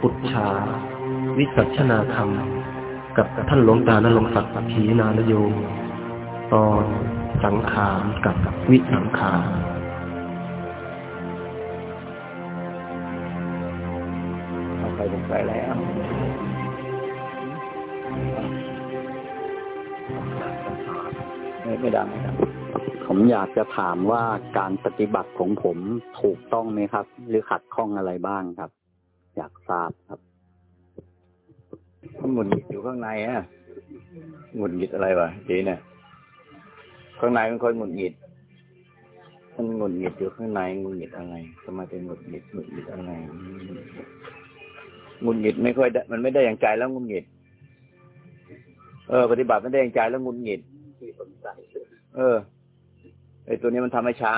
ปุจฉาวิสัชนาธรรม กับท่านหลวงตานรงศักดิ์ขีนานโยตอนสังขารกับวิสังขารไปสงสัยแล้วไม่ไม่ดังไม่ดังผมอยากจะถามว่าการปฏิบัติของผมถูกต้องไหมครับ หรือขัดข้องอะไรบ้างครับ อยากทราบครับมันหงุดหงิดอยู่ข้างในอะหงุดหงิดอะไรวะจีเนี่ยข้างในมันคนหงุดหงิด มันหงุดหงิดอยู่ข้างในหงุดหงิดอะไรทำไมเป็นหงุดหงิดหงุดหงิดอะไรหงุดหงิดไม่ค่อยมันไม่ได้อย่างใจแล้วหงุดหงิด เออ ปฏิบัติไม่ได้อย่างใจแล้วหงุดหงิดเออไอตัวนี้มันทำให้ช้า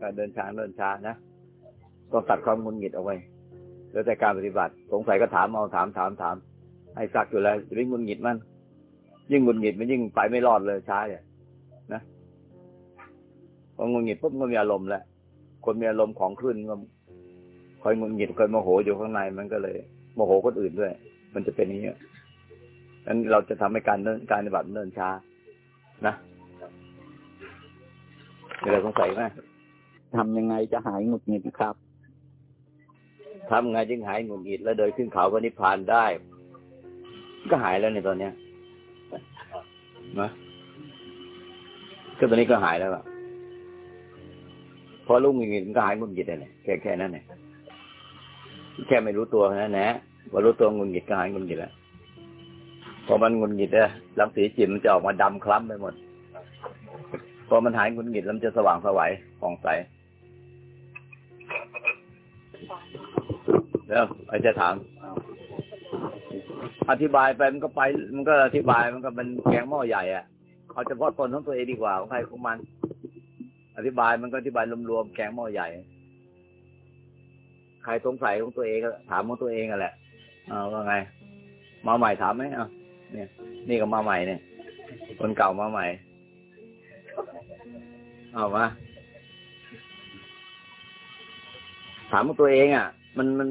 การเดินช้าเดินช้านะต้องตัดความหงุดหงิดเอาไว้ แล้วแต่การปฏิบัติ สงสัยก็ถามเอาถามถามถามให้ซักอยู่แล้วจะได้งุนหงิดมัน ยิ่งงุนหงิดมันยิ่งไปไม่รอดเลยช้าเนี่ยนะพองุนหงิดปุ๊บก็มีอารมณ์แล้วคนมีอารมณ์ของขึ้นก็คอยงุนหงิดคอยโมโหอยู่ข้างในมันก็เลย โมโหคนอื่นด้วย มันจะเป็นอย่างนี้นั้นเราจะทำให้การเดินการปฏิบัติเดินช้า นะมีอะไรสงสัยไหมทำยังไงจะหายหงุดหงิดครับ ทำไงจึงหายหงุดหงิดแล้วเดินขึ้นเขาพระนิพพานได้ ก็หายแล้วในตอนเนี้ยนะก็ตอนนี้ก็หายแล้วอะพอลูกหงุดหงิดมันก็หายหงุดหงิดเลยแค่แค่นั้นเนี่ยแค่ไม่รู้ตัวนะนะพอรู้ตัวหงุดหงิดก็หายหงุดหงิดแล้วพอมันหงุดหงิดเนี่ยรังสีจิตมันจะออกมาดำคล้ำไปหมด พอมันหายหงุดหงิดแล้วมันจะสว่างสวัยผ่องใส แล้วไอจะถาม อธิบายไปมันก็ไป มันก็อธิบายมันก็เป็นแกงหม้อใหญ่อะเอาเฉพาะตนของตัวเองดีกว่าของใครของมัน อธิบายมันก็อธิบายรวมๆแกงหม้อใหญ่ ใครสงสัยของตัวเองก็ถามของตัวเองอะแหละเอาว่าไง มาใหม่ถามไหมอะเนี่ย นี่ก็มาใหม่เนี่ย คนเก่ามาใหม่ เอามาถามของตัวเองอะ มันมัน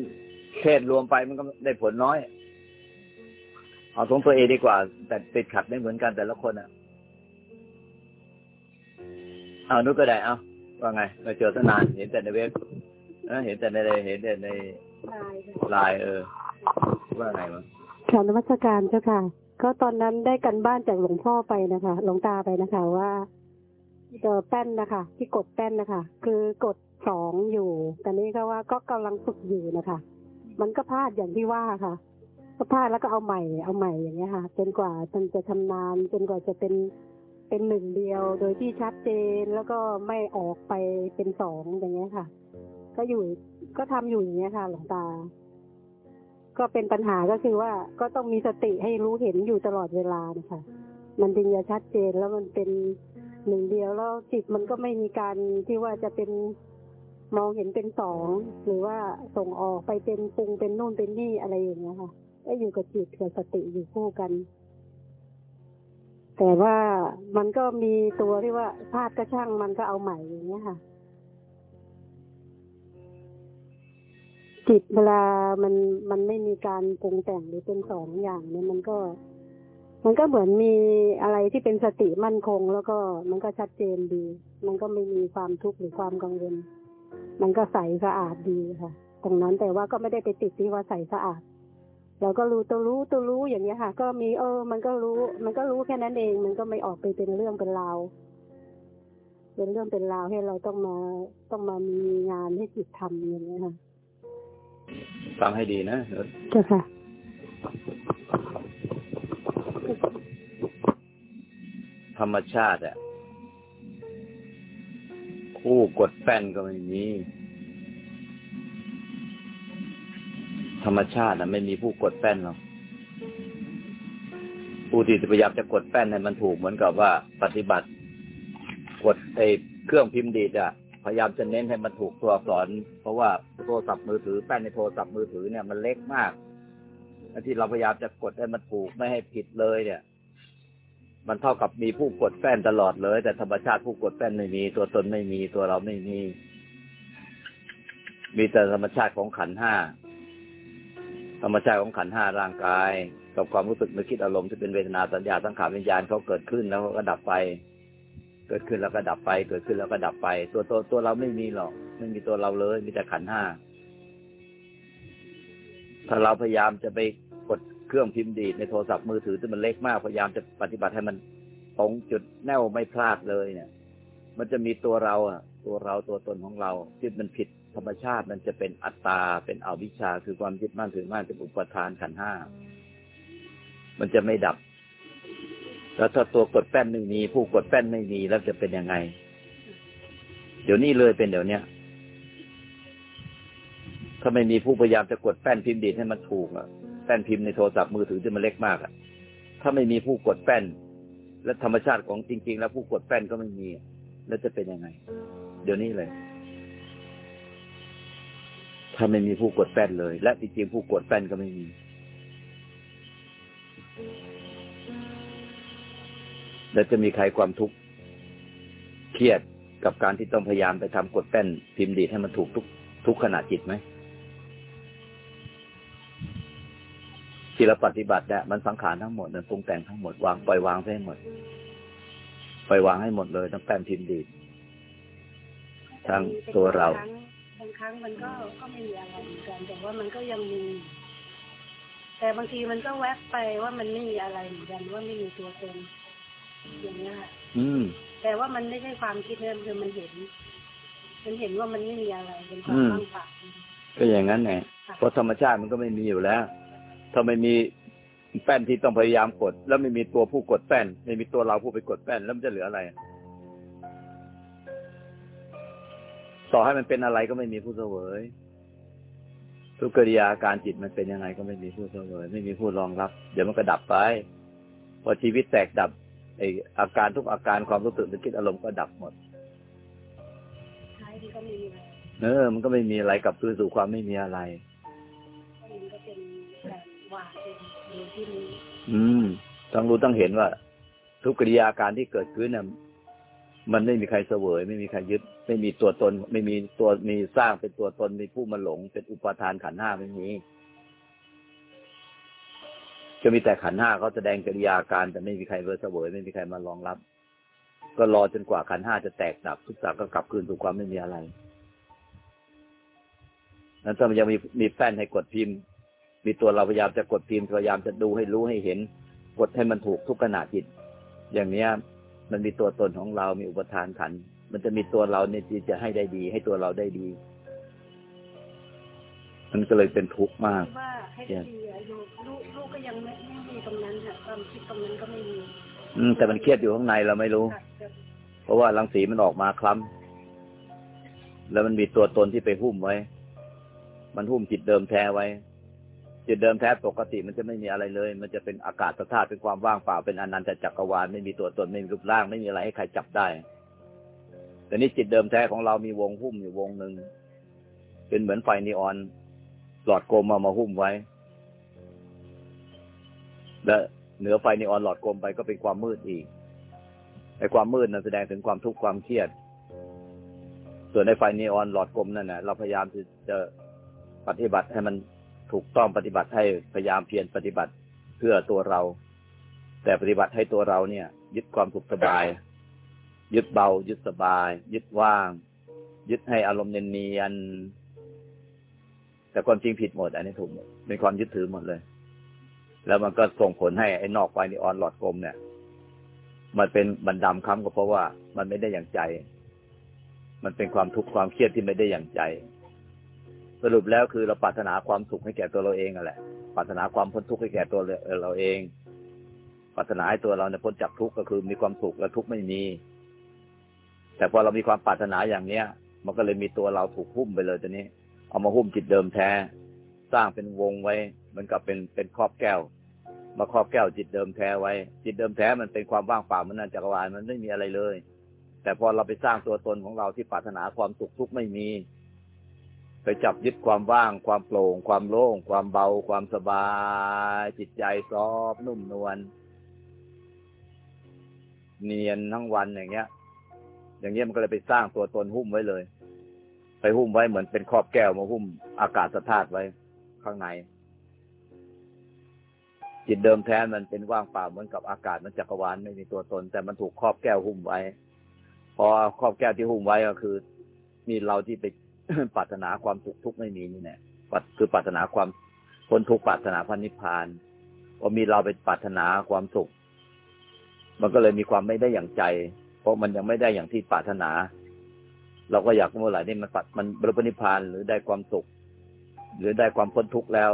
เทศรวมไปมันก็ได้ผลน้อย เอาของตัวเองดีกว่า แต่ติดขัดไม่เหมือนกันแต่ละคนอะ เอานุกก็ได้เอาว่าไงเราเจอตั้งนานเห็นแต่ในเว็บเออเห็นแต่ในเห็นแต่ในไลน์เออ ว่าไงมั้งค่ะนมัสการเจ้าค่ะ ก็ตอนนั้นได้กันบ้านจากหลวงพ่อไปนะคะหลวงตาไปนะคะว่าเจอแป้นนะคะ ที่กดแป้นนะคะ คือกดสองอยู่ แต่นี้ก็ว่าก็กำลังฝึกอยู่นะคะ มันก็พลาดอย่างที่ว่าค่ะก็พลาดแล้วก็เอาใหม่เอาใหม่อย่างเงี้ยค่ะ จนกว่ามันจะชำนาญจนกว่าจะเป็นเป็นหนึ่งเดียว โดยที่ชัดเจนแล้วก็ไม่ออกไปเป็นสองอย่างเงี้ยค่ะ ก็อยู่ก็ทำอยู่อย่างเงี้ยค่ะ หลวงตา ก็เป็นปัญหาก็คือว่าก็ต้องมีสติให้รู้เห็นอยู่ตลอดเวลานะคะมันจึงจะชัดเจนแล้วมันเป็นหนึ่งเดียวแล้วจิตมันก็ไม่มีการที่ว่าจะเป็น มองเห็นเป็นสองหรือว่าส่งออกไปเป็นปรุงเป็นนู่นเป็นนี่อะไรอย่างเงี้ยค่ะก็อยู่กับจิตกับสติอยู่คู่กัน แต่ว่ามันก็มีตัวที่ว่าพลาดก็ช่างมันก็เอาใหม่อย่างเงี้ยค่ะ จิตเวลามันมันไม่มีการปรุงแต่งหรือเป็นสองอย่างเนี่ยมันก็ มันก็เหมือนมีอะไรที่เป็นสติมั่นคง แล้วก็มันก็ชัดเจนดี มันก็ไม่มีความทุกข์หรือความกังวล มันก็ใสสะอาดดีค่ะ ตรงนั้นแต่ว่าก็ไม่ได้ไปติดที่ว่าใสสะอาดเราก็รู้ตัวรู้ตัวรู้อย่างเงี้ยค่ะ ก็มีเออ มันก็รู้ มันก็รู้แค่นั้นเอง มันก็ไม่ออกไปเป็นเรื่องเป็นราวเป็นเรื่องเป็นราวให้เราต้องมาต้องมามีงานให้จิตทำอย่างเงี้ยค่ะฟังให้ดีนะเจ้าค่ะธรรมชาติอะ คู่กดแป้นก็ไม่มี ธรรมชาติอะไม่มีผู้กดแป้นหรอกผู้ที่พยายามจะกดแป้นให้มันถูกเหมือนกับว่าปฏิบัติ กดไอ้เครื่องพิมพ์ดีดอะพยายามจะเน้นให้มันถูกตัวอักษร เพราะว่าโทรศัพท์มือถือแป้นในโทรศัพท์มือถือเนี่ยมันเล็กมากที่เราพยายามจะกดให้มันถูกไม่ให้ผิดเลยเนี่ย มันเท่ากับมีผู้กดแป้นตลอดเลย แต่ธรรมชาติผู้กดแป้นไม่มี ตัวตนไม่มีตัวเราไม่มี มีแต่ธรรมชาติของขันห้าธรรมชาติของขันห้าร่างกาย กับความรู้สึกนึกคิดอารมณ์ที่เป็นเวทนาสัญญาสังขารวิญญาณเขาเกิดขึ้นแล้วก็ดับไป เกิดขึ้นแล้วก็ดับไป เกิดขึ้นแล้วก็ดับไป ตัวตัวตัวเราไม่มีหรอกไม่มีตัวเราเลย มีแต่ขันห้าถ้าเราพยายามจะไป เครื่องพิมพ์ดีดในโทรศัพท์มือถือที่มันเล็กมากพยายามจะปฏิบัติให้มันตรงจุดแน่วไม่พลาดเลยเนี่ย มันจะมีตัวเราอะ ตัวเราตัวตนของเราที่มันผิดธรรมชาติมันจะเป็นอัตตาเป็นอวิชชาคือความยึดมั่นถือมั่นเป็นอุปทานขันห้ามันจะไม่ดับ แล้วถ้าตัวกดแป้นไม่มีผู้กดแป้นไม่มีแล้วจะเป็นยังไง เดี๋ยวนี้เลยเป็นเดี๋ยวเนี้ยถ้าไม่มีผู้พยายามจะกดแป้นพิมพ์ดีดให้มันถูกอะ แป้นพิมพ์ในโทรศัพท์มือถือที่มันเล็กมากอะถ้าไม่มีผู้กดแป้น และธรรมชาติของจริง ๆ แล้วผู้กดแป้นก็ไม่มี แล้วจะเป็นยังไง เดี๋ยวนี้เลย ถ้าไม่มีผู้กดแป้นเลย และจริงๆผู้กดแป้นก็ไม่มี แล้วจะมีใครความทุกข์เครียดกับการที่ต้องพยายามไปทำกดแป้นพิมพ์ดีดให้มันถูกทุกทุกขณะจิตไหม ที่เราปฏิบัติเนี่ยมันสังขารทั้งหมดเนี่ยปรุงแต่งทั้งหมดวางปล่อยวางไปให้หมดปล่อยวางให้หมดเลยทั้งแป้นพิมพ์ดีดทั้งตัวเราบางครั้งมันก็ก็ไม่มีอะไรเหมือนกันแต่ว่ามันก็ยังมี แต่บางทีมันก็แวบไปว่ามันไม่มีอะไรเหมือนกันว่าไม่มีตัวตนอย่างเงี้ยค่ะอืม แต่ว่ามันไม่ใช่ความคิดนะคือมันเห็น มันเห็นว่ามันไม่มีอะไรเป็นความอืมว่างเปล่าก็อย่างนั้นไงค่ะเพราะธรรมชาติมันก็ไม่มีอยู่แล้ว ถ้าไม่มีแป้นที่ต้องพยายามกด แล้วไม่มีตัวผู้กดแป้น ไม่มีตัวเราผู้ไปกดแป้นแล้วมันจะเหลืออะไร ต่อให้มันเป็นอะไรก็ไม่มีผู้เสวย ทุกกิริยาอาการจิตมันเป็นยังไงก็ไม่มีผู้เสวย ไม่มีผู้รองรับ เดี๋ยวมันก็ดับไป พอชีวิตแตกดับไออาการทุกอาการความรู้สึกนึกคิดอารมณ์ก็ดับหมดท้ายมันก็ไม่มีอะไรเออ มันก็ไม่มีอะไรกลับคืนสู่ความไม่มีอะไร ที่มีอืมต้องรู้ต้องเห็นว่า ทุกกิริยาการที่เกิดขึ้นน่ะมันไม่มีใครเสวย ไม่มีใครยึด ไม่มีตัวตน ไม่มีตัวมีสร้างเป็นตัวตนมีผู้มาหลง เป็นอุปทานขันห้าไม่มีจะมีแต่ขันห้าเขาแสดงกิริยาการแต่ไม่มีใครเวอเสวย ไม่มีใครมารองรับ ก็รอจนกว่าขันห้าจะแตกดับ ทุกอย่างก็กลับคืนสู่ความไม่มีอะไรนั้นถ้ามันยังมีมีแป้นให้กดพิมพ์ มีตัวเราพยายามจะกดพิมพ์พยายามจะดูให้รู้ให้เห็น กดให้มันถูกทุกขณะจิต อย่างเนี้ย มันมีตัวตนของเรา มีอุปทานขันธ์มันจะมีตัวเราเนี่ยที่จะให้ได้ดี ให้ตัวเราได้ดี มันก็เลยเป็นทุกข์มากว่าให้ได้ดีอะลูกลูกลูกก็ยังไม่ไม่มีตรงนั้นค่ะความคิดตรงนั้นก็ไม่มี อืมแต่มันเครียดอยู่ข้างในเราไม่รู้ค่ะแต่เพราะว่ารังสีมันออกมาคล้ำแล้วมันมีตัวตนที่ไปหุ้มไว้ มันหุ้มจิตเดิมแท้ไว้ จิตเดิมแท้ปกติมันจะไม่มีอะไรเลย มันจะเป็นอากาศธาตุเป็นความว่างเปล่าเป็นอนันตจักรวาลไม่มีตัวตนไม่มีรูปร่าง ไม่มีอะไรให้ใครจับได้ แต่นี่จิตเดิมแท้ของเรามีวงหุ้มอยู่วงหนึ่งเป็นเหมือนไฟนีออน หลอดกลมมามาหุ้มไว้ และเหนือไฟนีออนหลอดกลมไปก็เป็นความมืดอีกไอ้ความมืดนั้นแสดงถึงความทุกข์ความเครียด ส่วนในไฟนีออนหลอดกลมนั่นนะเราพยายามที่จะปฏิบัติให้มัน ถูกต้องปฏิบัติให้พยายามเพียรปฏิบัติเพื่อตัวเรา แต่ปฏิบัติให้ตัวเราเนี่ย ยึดความสุขสบาย ยึดเบา ยึดสบาย ยึดว่าง ยึดให้อารมณ์เนียนแต่ความจริงผิดหมด อันนี้ถูกหมดเป็นความยึดถือหมดเลย แล้วมันก็ส่งผลให้ไอ้นอกไฟนีออนหลอดกลมเนี่ย มันเป็นบันดำค้ำก็เพราะว่า มันไม่ได้อย่างใจ มันเป็นความทุกข์ความเครียดที่ไม่ได้อย่างใจ สรุปแล้วคือเราปรารถนาความสุขให้แก่ตัวเราเองนั่นแหละปรารถนาความพ้นทุกข์ให้แก่ตัวเราเองปรารถนาให้ตัวเราเนี่ยพ้นจากทุกข์ก็คือมีความสุขและทุกข์ไม่มี แต่พอเรามีความปรารถนาอย่างเนี้ย มันก็เลยมีตัวเราถูกหุ้มไปเลยตอนนี้ เอามาหุ้มจิตเดิมแท้ สร้างเป็นวงไว้เหมือนกับเป็นเป็นครอบแก้ว มาครอบแก้วจิตเดิมแท้ไว้ จิตเดิมแท้มันเป็นความว่างเปล่ามันนั่นจักรวาลมันไม่มีอะไรเลย แต่พอเราไปสร้างตัวตนของเราที่ปรารถนาความสุขทุกข์ไม่มี ไปจับยึดความว่าง ความโปร่ง ความโล่ง ความเบา ความสบาย จิตใจซอฟนุ่มนวลเนียนทั้งวันอย่างเงี้ย อย่างเงี้ยมันก็เลยไปสร้างตัวตนหุ้มไว้เลย ไปหุ้มไว้เหมือนเป็นครอบแก้วมาหุ้มอากาศธาตุไว้ข้างใน จิตเดิมแท้มันเป็นว่างเปล่าเหมือนกับอากาศมันจักรวาลไม่มีตัวตน แต่มันถูกครอบแก้วหุ้มไว้ พอครอบแก้วที่หุ้มไว้ก็คือ มีเราที่ไป ปรารถนาความสุขทุกข์ไม่มีนี่แหละคือปรารถนาความพ้นทุกข์ปรารถนาพระนิพพานพอมีเราไปปรารถนาความสุข มันก็เลยมีความไม่ได้อย่างใจ เพราะมันยังไม่ได้อย่างที่ปรารถนา เราก็อยากเมื่อไหร่นี่มันปัดมันบรรลุนิพพานหรือได้ความสุข หรือได้ความพ้นทุกข์แล้ว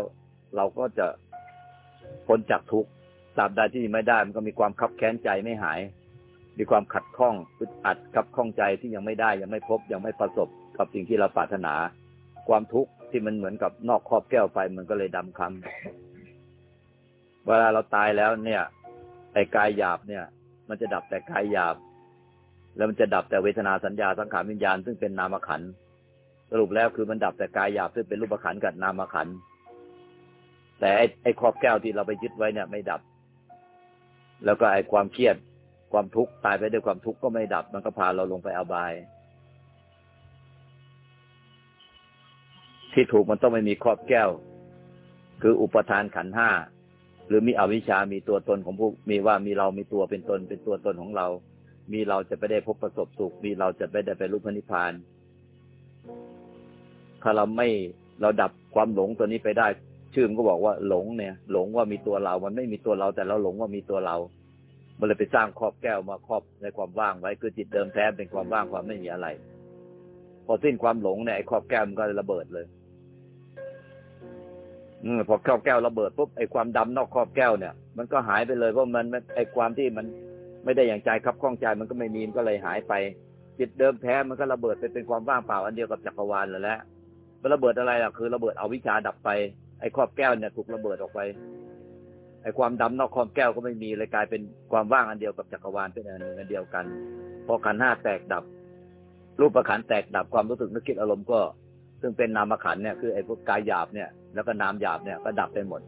เราก็จะพ้นจากทุกข์ตราบใดที่ไม่ได้ มันก็มีความคับแค้นใจไม่หาย มีความขัดข้องอึดอัดขับข้องใจที่ยังไม่ได้ยังไม่พบยังไม่ประสบ กับสิ่งที่เราปรารถนา ความทุกข์ที่มันเหมือนกับนอกครอบแก้วไป มันก็เลยดำคำเวลาเราตายแล้วเนี่ยไอ้กายหยาบเนี่ย มันจะดับแต่กายหยาบ แล้วมันจะดับแต่เวทนาสัญญาสังขารวิญญาณซึ่งเป็นนามขันสรุปแล้วคือมันดับแต่กายหยาบซึ่งเป็นรูปขันกับนามขันแต่ไอ้ไอ้ครอบแก้วที่เราไปยึดไว้เนี่ย ไม่ดับ แล้วก็ไอ้ความเครียดความทุกข์ตายไปด้วยความทุกข์ก็ไม่ดับ มันก็พาเราลงไปอบาย ที่ถูกมันต้องไม่มีครอบแก้ว คืออุปทานขันห้าหรือมีอวิชามีตัวตนของผู้มีว่ามีเรามีตัวเป็นตนเป็นตัวตนของเรา มีเราจะไปได้พบประสบสุข มีเราจะไปได้ไปรูปพระนิพพาน ถ้าเราไม่เราดับความหลงตัวนี้ไปได้ ชื่อมันก็บอกว่าหลงเนี่ย หลงว่ามีตัวเรา มันไม่มีตัวเราแต่เราหลงว่ามีตัวเรา มันเลยไปสร้างครอบแก้วมาครอบในความว่างไว้ คือจิตเดิมแท้เป็นความว่างความไม่มีอะไร พอสิ้นความหลงเนี่ยไอ้ครอบแก้วมันก็ระเบิดเลย อพอครอบแก้วระเบิดปุ๊บไอ้ความดำนอกครอบแก้วเนี่ย มันก็หายไปเลยเพราะมันไอ้ความที่มันไม่ได้อย่างใจครับข้องใจมันก็ไม่มีมันก็เลยหายไปจิตเดิมแท้มันก็ระเบิดไปเป็นความว่างเปล่าอันเดียวกับจักรวาลแล้วแหละมันระเบิดอะไรล่ะคือระเบิดเอาวิชาดับไปไอ้ครอบแก้วเนี่ยถูกระเบิดออกไปไอ้ความดำนอกครอบแก้วก็ไม่มีเลยกลายเป็นความว่างอันเดียวกับจักรวาลเป็นอันเดียวกันพอขันห้าแตกดับ รูปประขันแตกดับความรู้สึกนึกคิดอารมณ์ก็ ซึ่งเป็นนามขันเนี่ยคือไอ้พวกกายหยาบเนี่ยแล้วก็นามหยาบเนี่ยก็ดับไปหมด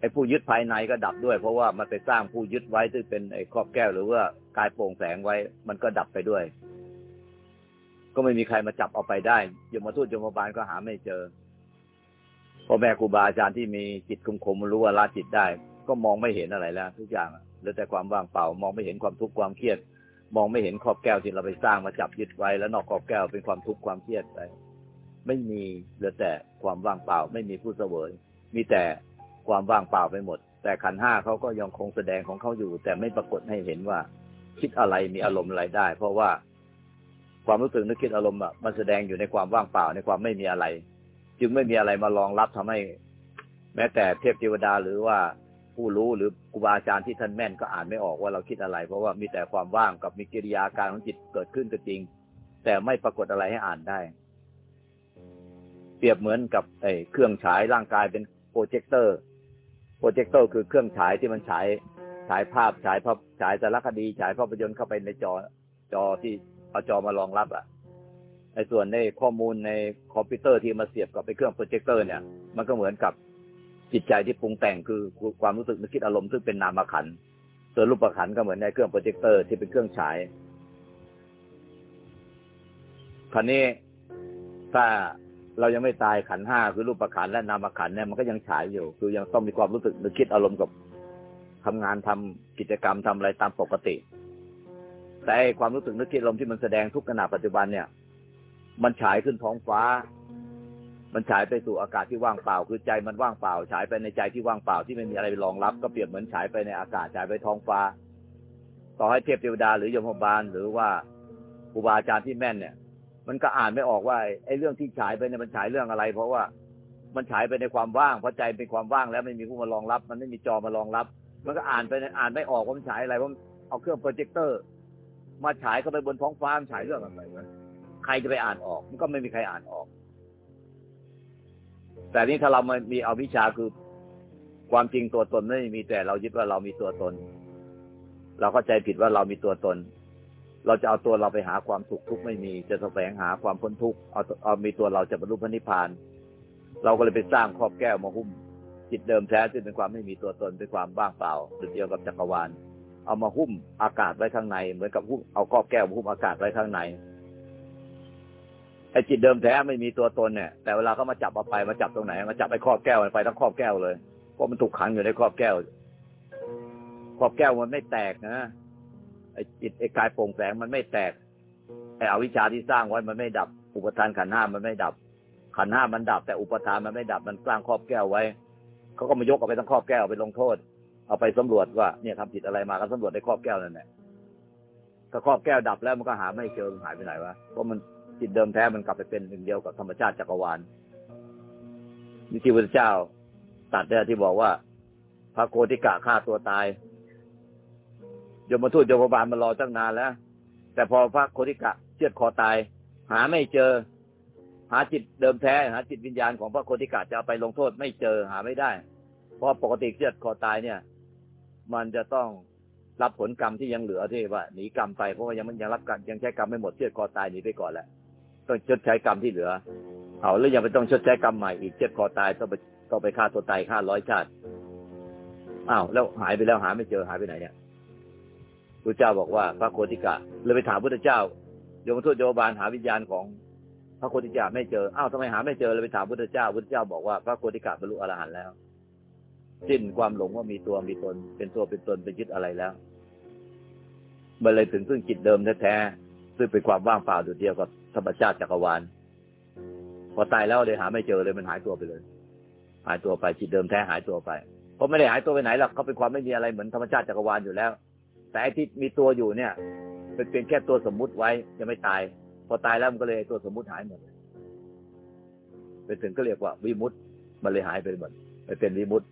ไอ้ผู้ยึดภายในก็ดับด้วย เพราะว่ามันไปสร้างผู้ยึดไว้ซึ่งเป็นไอ้ครอบแก้วหรือว่ากายโปร่งแสงไว้ มันก็ดับไปด้วย ก็ไม่มีใครมาจับเอาไปได้ยมทูตยมบาลก็หาไม่เจอพ่อแม่ครูบาอาจารย์ที่มีจิตคมคมรู้ว่าละจิตได้ ก็มองไม่เห็นอะไรแล้ว ทุกอย่างเหลือแต่ความว่างเปล่ามองไม่เห็นความทุกข์ความเครียด มองไม่เห็นขอบแก้วที่เราไปสร้างมาจับยึดไว้ แล้วนอกขอบแก้วเป็นความทุกข์ความเครียดไปไม่มีเหลือแต่ความว่างเปล่า ไม่มีผู้เสวย มีแต่ความว่างเปล่าไปหมด แต่ขันห้าเขาก็ยังคงแสดงของเขาอยู่ แต่ไม่ปรากฏให้เห็นว่า คิดอะไรมีอารมณ์อะไรได้ เพราะว่าความรู้สึกนึกคิดอารมณ์อะมันแสดงอยู่ในความว่างเปล่าในความไม่มีอะไร จึงไม่มีอะไรมารองรับทำให้ แม้แต่เทพเทวดาหรือว่า ผู้รู้หรือครูบาอาจารย์ที่ท่านแม่นก็อ่านไม่ออกว่าเราคิดอะไร เพราะว่ามีแต่ความว่างกับมีกิริยาการของจิตเกิดขึ้นก็จริง แต่ไม่ปรากฏอะไรให้อ่านได้ เปรียบเหมือนกับไอ้เครื่องฉายร่างกายเป็น projector projector คือเครื่องฉายที่มันฉายฉายภาพฉายภาพฉายสารคดีฉายภาพยนตร์เข้าไปในจอจอที่เอาจอมารองรับอะไอ้ส่วนในข้อมูลในคอมพิวเตอร์ที่มาเสียบกับไปเครื่องโปรเจคเตอร์เนี่ย มันก็เหมือนกับ จิตใจที่ปรุงแต่งคือความรู้สึกนึกคิดอารมณ์ซึ่งเป็นนามขันธ์ส่วนรูปขันธ์ก็เหมือนในเครื่องโปรเจคเตอร์ที่เป็นเครื่องฉายคราวนี้ถ้าเรายังไม่ตายขันธ์ห้าคือรูปขันธ์และนามขันธ์เนี่ยมันก็ยังฉายอยู่ คือยังต้องมีความรู้สึกนึกคิดอารมณ์กับทำงานทำกิจกรรมทำอะไรตามปกติ แต่ความรู้สึกนึกคิดอารมณ์ที่มันแสดงทุกขณะปัจจุบันเนี่ย มันฉายขึ้นท้องฟ้า มันฉายไปสู่อากาศที่ว่างเปล่า คือใจมันว่างเปล่า ฉายไปในใจที่ว่างเปล่าที่ไม่มีอะไรรองรับ ก็เปรียบเหมือนฉายไปในอากาศฉายไปท้องฟ้า ต่อให้เทพเทวดาหรือยมบาลหรือว่าครูบาอาจารย์ที่แม่นเนี่ย มันก็อ่านไม่ออกว่าไอ้เรื่องที่ฉายไปเนี่ยมันฉายเรื่องอะไร เพราะว่ามันฉายไปในความว่างเพราะใจเป็นความว่างแล้วไม่มีผู้มารองรับ มันไม่มีจอมารองรับ มันก็อ่านไปอ่านไม่ออกว่ามันฉายอะไรเพราะเอาเครื่องโปรเจคเตอร์ มาฉายเข้าไปบนท้องฟ้ามันฉายเรื่องอะไรวะใครจะไปอ่านออก มันก็ไม่มีใครอ่านออก แต่นี่ถ้าเรามามีเอาวิชาคือความจริงตัวตนไม่มีแต่เรายึดว่าเรามีตัวตน เราเข้าใจผิดว่าเรามีตัวตน เราจะเอาตัวเราไปหาความสุขทุกข์ไม่มี จะแสวงหาความพ้นทุกข์เอาเอามีตัวเราจะบรรลุพระนิพพาน เราก็เลยไปสร้างครอบแก้วมาหุ้ม จิตเดิมแท้ซึ่เป็นความไม่มีตัวตนเป็นความว่างเปล่าหรือเดียวกับจักรวาล เอามาหุ้มอากาศไว้ข้างใน เหมือนกับหุ้มเอาครอบแก้วมาหุ้มอากาศไว้ข้างใน ไอ้จิตเดิมแท้ไม่มีตัวตนเนี่ย แต่เวลาเขามาจับเอาไปมาจับตรงไหน มาจับไอ้ครอบแก้วไปทั้งครอบแก้วเลยเพราะมันถูกขังอยู่ในครอบแก้วครอบแก้วมันไม่แตกนะไอ้จิตไอ้กายโปร่งแสงมันไม่แตกไอ้อวิชชาที่สร้างไว้มันไม่ดับ อุปทานขันห้ามันไม่ดับ ขันห้ามันดับ แต่อุปทานมันไม่ดับมันสร้างครอบแก้วไว้เขาก็มายกเอาไปทั้งครอบแก้วไปลงโทษ เอาไปสำรวจว่าเนี่ยทำผิดอะไรมาก็สำรวจในครอบแก้วนั่นแหละถ้าครอบแก้วดับแล้วมันก็หาไม่เจอหายไปไหนวะเพราะมัน จิตเดิมแท้มันกลับไปเป็นหนึ่งเดียวกับธรรมชาติจักรวาลนี่ที่พระเจ้าตัดเนี่ยที่บอกว่า พระโกติกะฆ่าตัวตายยมทูตโยมบาลมารอตั้งนานแล้ว แต่พอพระโคติกะเชือดคอตาย หาไม่เจอ หาจิตเดิมแท้หาจิตวิญญาณของพระโคติกะจะเอาไปลงโทษไม่เจอหาไม่ได้ เพราะปกติเชือดคอตายเนี่ย มันจะต้องรับผลกรรมที่ยังเหลือที่ว่าหนีกรรมไปเพราะว่ายังมันยังรับกรรมยังใช้กรรมไม่หมดเชือดคอตายหนีไปก่อนแหละ ต้องชดใช้กรรมที่เหลือ เอาแล้วยังไปต้องชดใช้กรรมใหม่อีกเชือดคอตายต้องไปต้องไปฆ่าตัวตายฆ่าร้อยชาติอ้าวแล้วหายไปแล้วหาไม่เจอหายไปไหนเนี่ยพระเจ้าบอกว่าพระโคติกะเลยไปถามพระเจ้าโยมทูตโยบาลหาวิญญาณของพระโคติกะไม่เจออ้าวทำไมหาไม่เจอเลยไปถามพระเจ้าพระเจ้าบอกว่าพระโคติกะบรรลุอรหันต์แล้วสิ้นความหลงว่ามีตัวมีตน เป็นตัวเป็นตนเป็นยึดอะไรแล้วมันเลยถึงซึ่งจิตเดิมแท้ๆซึ่งเป็นความว่างเปล่าดดเดียวกับ ธรรมชาติจักรวาล พอตายแล้วเลยหาไม่เจอเลยมันหายตัวไปเลย หายตัวไปจิตเดิมแท้หายตัวไปเพราะไม่ได้หายตัวไปไหนหรอกเขาเป็นความไม่มีอะไรเหมือนธรรมชาติจักรวาลอยู่แล้ว แต่ไอ้ที่มีตัวอยู่เนี่ยเป็นเพียงแค่ตัวสมมุติไว้ยังไม่ตาย พอตายแล้วมันก็เลยตัวสมมุติหายหมดเป็นถึงก็เรียกว่าวิมุตมันเลยหายไปหมดไปเป็นวิมุต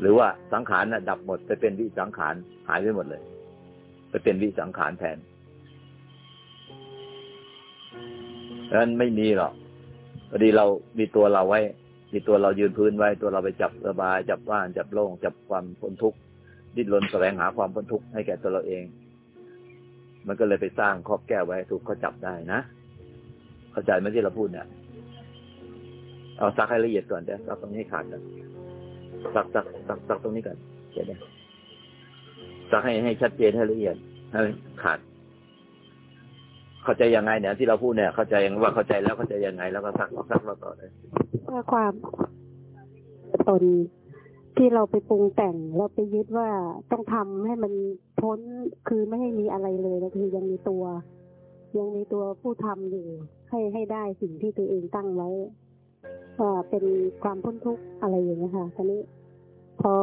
หรือว่าสังขารน่ะดับหมดไปเป็นวิสังขารหายไปหมดเลย ไปเป็นวิสังขารแทน ดังนั้นไม่มีหรอกพอดีเรามีตัวเราไว้ มีตัวเรายืนพื้นไว้ ตัวเราไปจับสบาย จับว่างจับโล่ง จับความพ้นทุกข์ดิ้นรนแสวงหาความพ้นทุกข์ให้แก่ตัวเราเอง มันก็เลยไปสร้างครอบแก้วไว้ถูกเขาจับได้นะเข้าใจไหมที่เราพูดเนี่ยเอาซักให้ละเอียดก่อนเดี๋ยวซักตรงนี้ให้ขาดก่อนซักซักซักซักตรงนี้ก่อนเดี๋ยวซักให้ให้ชัดเจนให้ละเอียดให้ขาด เข้าใจยังไงเนี่ยที่เราพูดเนี่ยเข้าใจยังว่าเข้าใจแล้วเข้าใจยังไง แล้วก็ซักซักเราต่อเลยว่าความตนที่เราไปปรุงแต่งเราไปยึดว่าต้องทำให้มันพ้นคือไม่ให้มีอะไรเลยก็คือยังมีตัว ยังมีตัวผู้ทำอยู่ ให้ให้ได้สิ่งที่ตัวเองตั้งไว้ว่าเป็นความพ้นทุกข์อะไรอย่างเงี้ยค่ะทีนี้ พอ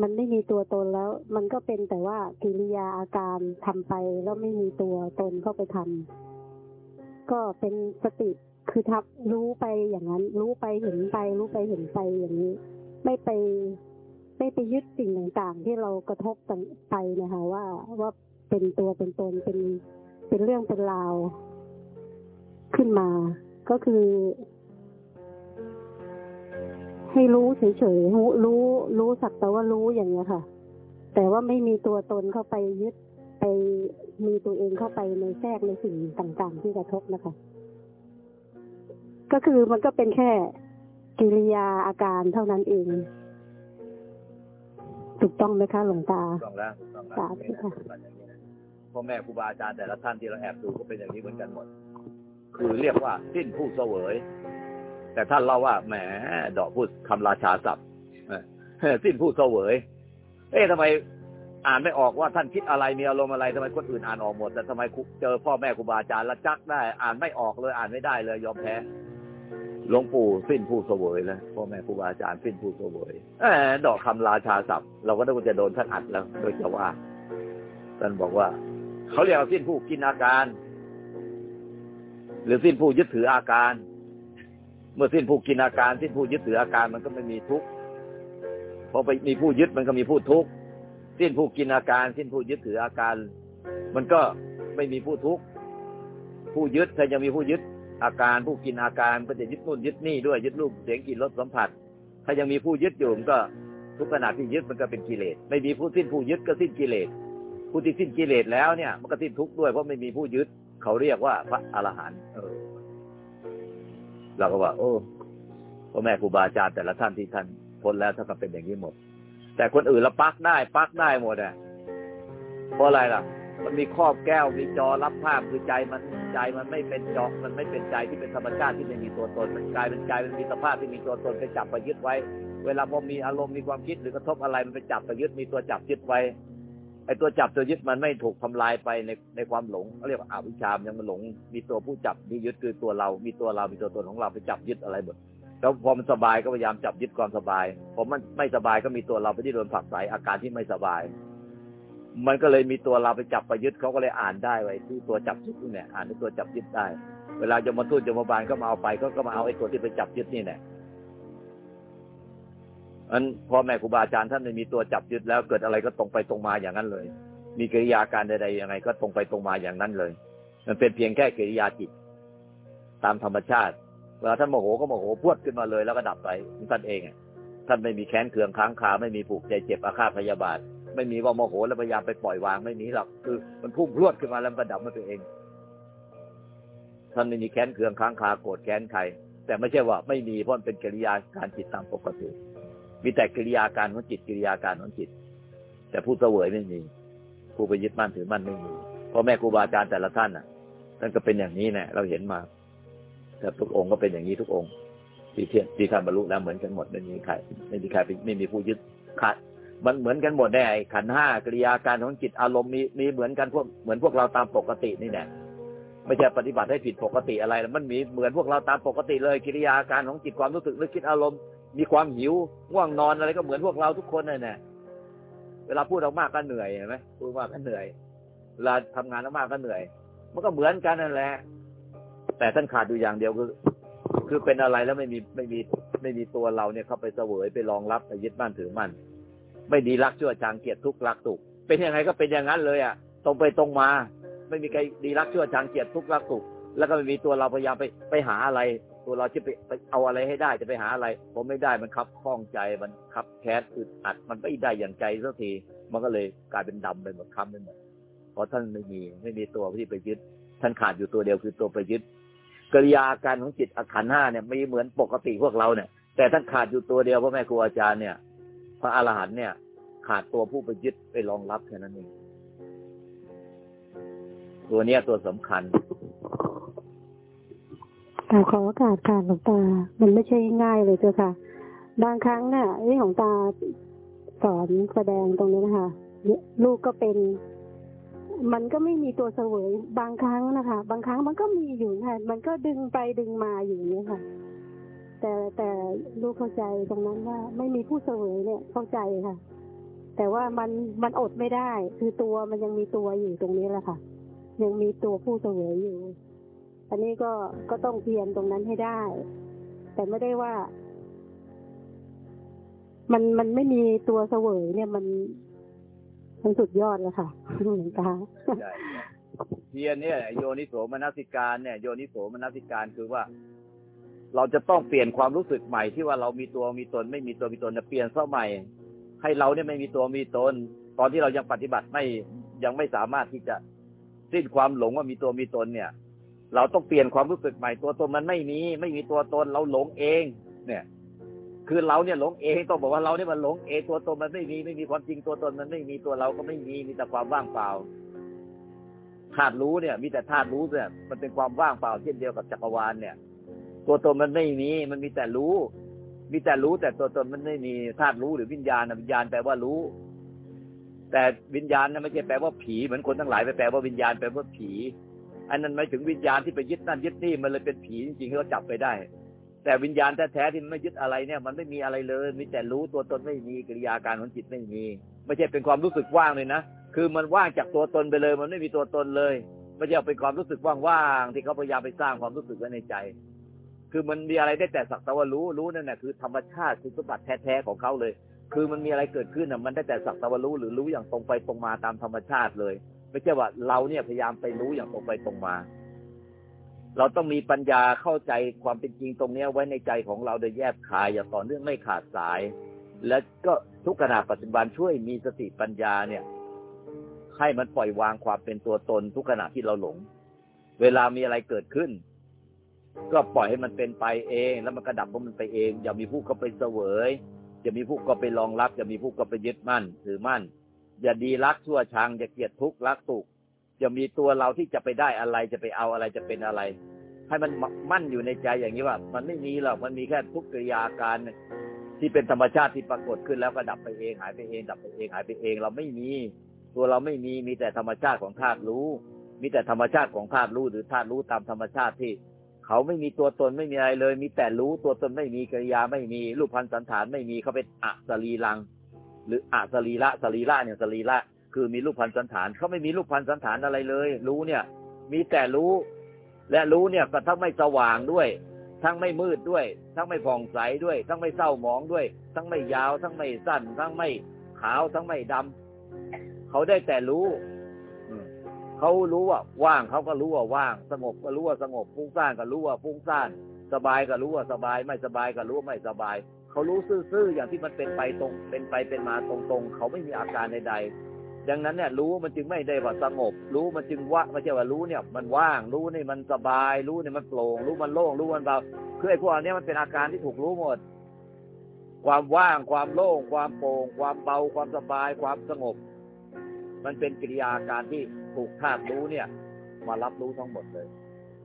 มันไม่มีตัวตนแล้ว มันก็เป็นแต่ว่ากิริยาอาการทำไปแล้วไม่มีตัวตนเข้าไปทำ ก็เป็นสติคือทับรู้ไปอย่างนั้น รู้ไปเห็นไป รู้ไปเห็นไปอย่างนี้ ไม่ไปไม่ไปยึดสิ่งต่างๆ ที่เรากระทบไปนะคะ ว่าว่าเป็นตัวเป็นตนเป็นเป็นเรื่องเป็นราวขึ้นมา ก็คือ ให้รู้เฉยๆรู้ รู้รู้สักแต่ว่ารู้อย่างเงี้ยค่ะ แต่ว่าไม่มีตัวตนเข้าไปยึดไป มีตัวเองเข้าไปในแทรกในสิ่งต่างๆ ที่กระทบนะคะ ก็คือมันก็เป็นแค่กิริยาอาการเท่านั้นเอง ถูกต้องไหมคะหลวงตาถูกต้องแล้วถูกต้องแล้วสาธุค่ะพ่อแม่ครูบาอาจารย์แต่ละท่านที่เราแอบดูก็เป็นอย่างนี้เหมือนกันหมด คือเรียกว่าสิ้นผู้เสวย แต่ท่านเล่าว่าแหมดอกพูดคำราชาศัพท์เออสิ้นผู้เสวย เอ๊ะทำไม อ่านไม่ออกว่าท่านคิดอะไรมีอารมณ์อะไรทำไมคนอื่นอ่านออกหมด แต่ทำไมเจอพ่อแม่ครูบาอาจารย์ละจักได้ อ่านไม่ออกเลยอ่านไม่ได้เลยยอมแพ้หลวงปู่สิ้นผู้เสวยแล้วพ่อแม่ครูบาอาจารย์สิ้นผู้เสวยเออดอกคำราชาศัพท์ เราก็ต้องจะโดนท่านอัดแล้วโดยจะว่าท่านบอกว่าเขาเรียกสิ้นผู้กินอาการ หรือสิ้นผู้ยึดถืออาการ เมื่อสิ้นผู้กินอาการ สิ้นผู้ยึดถืออาการมันก็ไม่มีทุกข์พอไปมีผู้ยึดมันก็มีผู้ทุกข์ สิ้นผู้กินอาการ สิ้นผู้ยึดถืออาการ มันก็ไม่มีผู้ทุกข์ผู้ยึดถ้ายังมีผู้ยึดอาการผู้กินอาการก็จะยึดนู่นยึดนี่ด้วยยึดรูปเสียงกลิ่นรสสัมผัส ถ้ายังมีผู้ยึดอยู่มันก็ทุกขณะที่ยึดมันก็เป็นกิเลสไม่มีผู้สิ้นผู้ยึดก็สิ้นกิเลสผู้ที่สิ้นกิเลสแล้วเนี่ย มันก็สิ้นทุกข์ด้วยเพราะไม่มีผู้ยึดเขาเรียกว่าพระอรหันต์เราก็ว่า โอ้พ่อแม่ครูบาอาจารย์แต่ละท่านที่ท่านพ้นแล้วท่านก็เป็นอย่างนี้หมด แต่คนอื่นละปักได้ปักได้หมดอะเพราะอะไรล่ะ มันมีครอบแก้วมีจอรับภาพคือใจมันใจมันไม่เป็นจอมันไม่เป็นใจที่เป็นธรรมชาติที่ไม่มีตัวตนมันกลายเป็นใจมันมีสภาพที่มีตัวตนไปจับไปยึดไว้ เวลาพอมีอารมณ์มีความคิดหรือกระทบอะไรมันไปจับไปยึดมีตัวจับยึดไว้ไอ้ตัวจับตัวยึดมันไม่ถูกทำลายไปในในความหลงเขาเรียกว่าอาวิชามยังมันหลง มีตัวผู้จับมียึดคือตัวเรา มีตัวเรา มีตัวตนของเราไปจับยึดอะไรหมด แล้วพอมันสบายก็พยายามจับยึดความสบายพอมันไม่สบายก็มีตัวเราไปที่โดนผักไสอาการที่ไม่สบาย มันก็เลยมีตัวเราไปจับไปยึดเขาก็เลยอ่านได้ไว้ที่ตัวจับยึดนี่เนี่ยอ่านในตัวจับยึดได้ เวลาจะมาทูตจะมาบานก็มาเอาไปก็ก็มาเอาไอ้ตัวที่ไปจับยึดนี่แหละอันพ่อแม่ครูบาอาจารย์ท่านมีตัวจับยึดแล้วเกิดอะไรก็ตรงไปตรงมาอย่างนั้นเลย มีกิริยาการใดๆยังไง ก็ตรงไปตรงมาอย่างนั้นเลย มันเป็นเพียงแค่กิริยาจิต ตามธรรมชาติ เวลาท่านโมโหก็โมโหพวดขึ้นมาเลยแล้วก็ดับไปท่านเองท่านไม่มีแค้นเคืองค้างคาไม่มีผูกใจเจ็บอาฆาตพยาบาท ไม่มีว่าโมโหแล้วพยายามไปปล่อยวางไม่มีหรอกคือ มันพุ่งพรวดขึ้นมาแล้วมันก็ดับมันตัวเอง ท่านไม่มีแค้นเคืองค้างคาโกรธแค้นใครแต่ไม่ใช่ว่าไม่มีเพราะมันเป็นกิริยาการจิตตามปกติมีแต่กิริยาการของจิตกิริยาการของจิต แต่ผู้เสวยไม่มีผู้ไปยึดมั่นถือมั่นไม่มีพ่อแม่ครูบาอาจารย์แต่ละท่านอะท่านก็เป็นอย่างนี้แน่เราเห็นมา แต่ทุกองค์ก็เป็นอย่างนี้ทุกองค์ ที่เทียนที่ท่านบรรลุแล้วเหมือนกันหมดไม่มีใครไม่มีใครไม่มีผู้ยึดขาดมันเหมือนกันหมดแน่ขันห้ากิริยาการของจิตอารมณ์มีมีเหมือนกันพวกเหมือนพวกเราตามปกตินี่แน่ไม่ใช่ปฏิบัติให้ผิดปกติอะไรมันมีเหมือนพวกเราตามปกติเลยกิริยาการของจิตความรู้สึกนึกคิดอารมณ์ มีความหิวง่วงนอนอะไรก็เหมือนพวกเราทุกคนนั่นแหละเวลาพูดออกมากก็เหนื่อยเห็นไหมพูดมากก็เหนื่อยเวลาทำงานออกมากก็เหนื่อย มันก็เหมือนกันนั่นแหละ แต่ท่านขาดอยู่อย่างเดียวคือ คือเป็นอะไรแล้วไม่มีไม่มีไม่มีตัวเราเนี่ยเข้าไปเสวยไปรองรับไปยึดมั่นถือมั่นไม่ดีรักชั่วจางเกลียดทุกข์รักสุขเป็นยังไงก็เป็นอย่างนั้นเลยอะตรงไปตรงมา ไม่มีใครดีรักชั่วจางเกลียดทุกข์รักสุขแล้วก็ไม่มีตัวเราพยายามไปไปหาอะไร ตัวเราจะไปไปเอาอะไรให้ได้จะไปหาอะไร ผมไม่ได้มันคับข้องใจมันคับแคสอึดอัด มันไม่ได้อย่างใจสักที มันก็เลยกลายเป็นดำไปหมดค้ำไปหมดเพราะท่านไม่มีไม่มีตัวที่ไปยึดท่านขาดอยู่ตัวเดียวคือตัวไปยึด กิริยาการของจิตอขันห้าเนี่ยไม่เหมือนปกติพวกเราเนี่ย แต่ท่านขาดอยู่ตัวเดียวพ่อแม่ครูอาจารย์เนี่ย พระอรหันต์เนี่ย ขาดตัวผู้ไปยึดไปรองรับแค่นั้นเองตัวเนี้ยตัวสำคัญกราบขอโอกาสค่ะหลวงตา มันไม่ใช่ง่ายเลยเจ้าค่ะ บางครั้งน่ะที่ของตาสอนแสดงตรงนี้นะคะลูกก็เป็น มันก็ไม่มีตัวเสวยบางครั้งนะคะ บางครั้งมันก็มีอยู่ค่ะ มันก็ดึงไปดึงมาอยู่นี้ค่ะ แต่แต่ลูกเข้าใจตรงนั้นว่าไม่มีผู้เสวยเนี่ยเข้าใจค่ะ แต่ว่ามันมันอดไม่ได้ คือตัวมันยังมีตัวอยู่ตรงนี้แหละค่ะ ยังมีตัวผู้เสวยอยู่ อันนี้ก็ก็ต้องเพียรตรงนั้นให้ได้ แต่ไม่ได้ว่า มันมันไม่มีตัวเสวยเนี่ยมัน มันสุดยอดเลยค่ะหลวงตาใช่เพียรเนี่ยโยนิโสมนสิการเนี่ยโยนิโสมนสิการคือว่า เราจะต้องเปลี่ยนความรู้สึกใหม่ที่ว่าเรามีตัวมีตน ไม่มีตัวมีตนเนี่ยเปลี่ยนเส้าใหม่ ให้เราเนี่ยไม่มีตัวมีตน ตอนที่เรายังปฏิบัติไม่ยังไม่สามารถที่จะสิ้นความหลงว่ามีตัวมีตนเนี่ย เราต้องเปลี่ยนความรู้สึกใหม่ตัวตนมันไม่มี ไม่มีตัวตนเราหลงเอง เนี่ย คือเราเนี่ยหลงเองต้องบอกว่าเราเนี่ยมันหลงเองตัวตนมันไม่มีไม่มีความจริงตัวตนมันไม่มีตัวเราก็ไม่มีมีแต่ความว่างเปล่าธาตุรู้เนี่ย มีแต่ธาตุรู้เนี่ย มันเป็นความว่างเปล่าเช่นเดียวกับจักรวาลเนี่ย ตัวตนมันไม่มี มันมีแต่รู้ มีแต่รู้แต่ตัวตนมันไม่มีธาตุรู้หรือวิญญาณวิญญาณแปลว่ารู้ แต่วิญญาณนะไม่ใช่แปลว่าผีเหมือนคนทั้งหลายไปแปลว่าวิญญาณแปลว่าผี อันนั้นหมายถึงวิญญาณที่ไปยึดนั่นยึดนี่มันเลยเป็นผีจริงๆที่เขาจับไปได้ แต่วิญญาณแท้ๆที่มันไม่ยึดอะไรเนี่ย มันไม่มีอะไรเลย มีแต่รู้ตัวตนไม่มีกิริยาการของจิตไม่มี ไม่ใช่เป็นความรู้สึกว่างเลยนะคือมันว่างจากตัวตนไปเลย มันไม่มีตัวตนเลยไม่ใช่เป็นความรู้สึกว่างๆที่เขาพยายามไปสร้างความรู้สึกไว้ในใจ คือมันมีอะไรได้แต่สักแต่ว่ารู้รู้นั่นแหละคือธรรมชาติคือสมบัติแท้ๆของเขาเลย คือมันมีอะไรเกิดขึ้นอะมันได้แต่สักแต่ว่ารู้หรือรู้อย่างตรงไปตรงมาตามธรรมชาติเลย ไม่ใช่ว่าเราเนี่ยพยายามไปรู้อย่างตรงไปตรงมา เราต้องมีปัญญาเข้าใจความเป็นจริงตรงเนี้ไว้ในใจของเราโดยแยบคายอย่างต่อเนื่องไม่ขาดสาย และก็ทุกขณะปัจจุบันช่วยมีสติปัญญาเนี่ย ให้มันปล่อยวางความเป็นตัวตนทุกขณะที่เราหลง เวลามีอะไรเกิดขึ้น ก็ปล่อยให้มันเป็นไปเอง แล้วมันกระดับของมันไปเอง อย่ามีผู้เข้าไปเสวยอย่ามีผู้ก็ไปรองรับอย่ามีผู้ก็ไปยึดมั่นถือมั่น อย่าดีรักชั่วชังอย่าเกลียดทุกข์รักสุข จะมีตัวเราที่จะไปได้อะไรจะไปเอาอะไรจะเป็นอะไร ให้มันมั่นอยู่ในใจอย่างนี้ว่า มันไม่มีหรอกมันมีแค่ทุกกิริยาการที่เป็นธรรมชาติที่ปรากฏขึ้นแล้วก็ดับไปเองหายไปเอง ดับไปเองหายไปเอง เราไม่มีตัวเราไม่มีมีแต่ธรรมชาติของธาตุรู้ มีแต่ธรรมชาติของธาตุรู้หรือธาตุรู้ตามธรรมชาติที่ เขาไม่มีตัวตนไม่มีอะไรเลย มีแต่รู้ตัวตนไม่มีกิริยาไม่มีรูปพันธ์สันฐานไม่มีเขาเป็นอะสรีลัง หรืออะสรีละสรีละเนี่ยสรีละ คือมีรูปพันธ์สันฐานเขาไม่มีรูปพันธ์สันฐานอะไรเลย รู้เนี่ย มีแต่รู้ และรู้เนี่ยก็ทั้งไม่สว่างด้วย ทั้งไม่มืดด้วย ทั้งไม่ผ่องใสด้วย ทั้งไม่เศร้าหมองด้วย ทั้งไม่ยาว ทั้งไม่สั้น ทั้งไม่ขาว ทั้งไม่ดำเขาได้แต่รู้เขารู้ว่าว่างเขาก็รู้ว่าว่าง สงบก็รู้ว่าสงบฟุ้งซ่านก็รู้ว่าฟุ้งซ่าน สบายก็รู้ว่าสบาย ไม่สบายก็รู้ว่าไม่สบาย เขารู้ซื่อๆอย่างที่มันเป็นไปตรง เป็นไปเป็นมาตรงๆ เขาไม่มีอาการใดๆ ดังนั้นเนี่ยรู้มันจึงไม่ได้ว่าสงบ รู้มันจึงว่าไม่ใช่ว่ารู้เนี่ย มันว่างรู้นี่มันสบาย รู้นี่มันโปร่งรู้มันโล่งรู้มันเบาคือไอ้พวกอันี้มันเป็นอาการที่ถูกรู้หมด ความว่างความโล่งความโปร่งความเบาความสบายความสงบ มันเป็นกิริยาการที่ถูกธาตุรู้เนี่ย มารับรู้ทั้งหมดเลย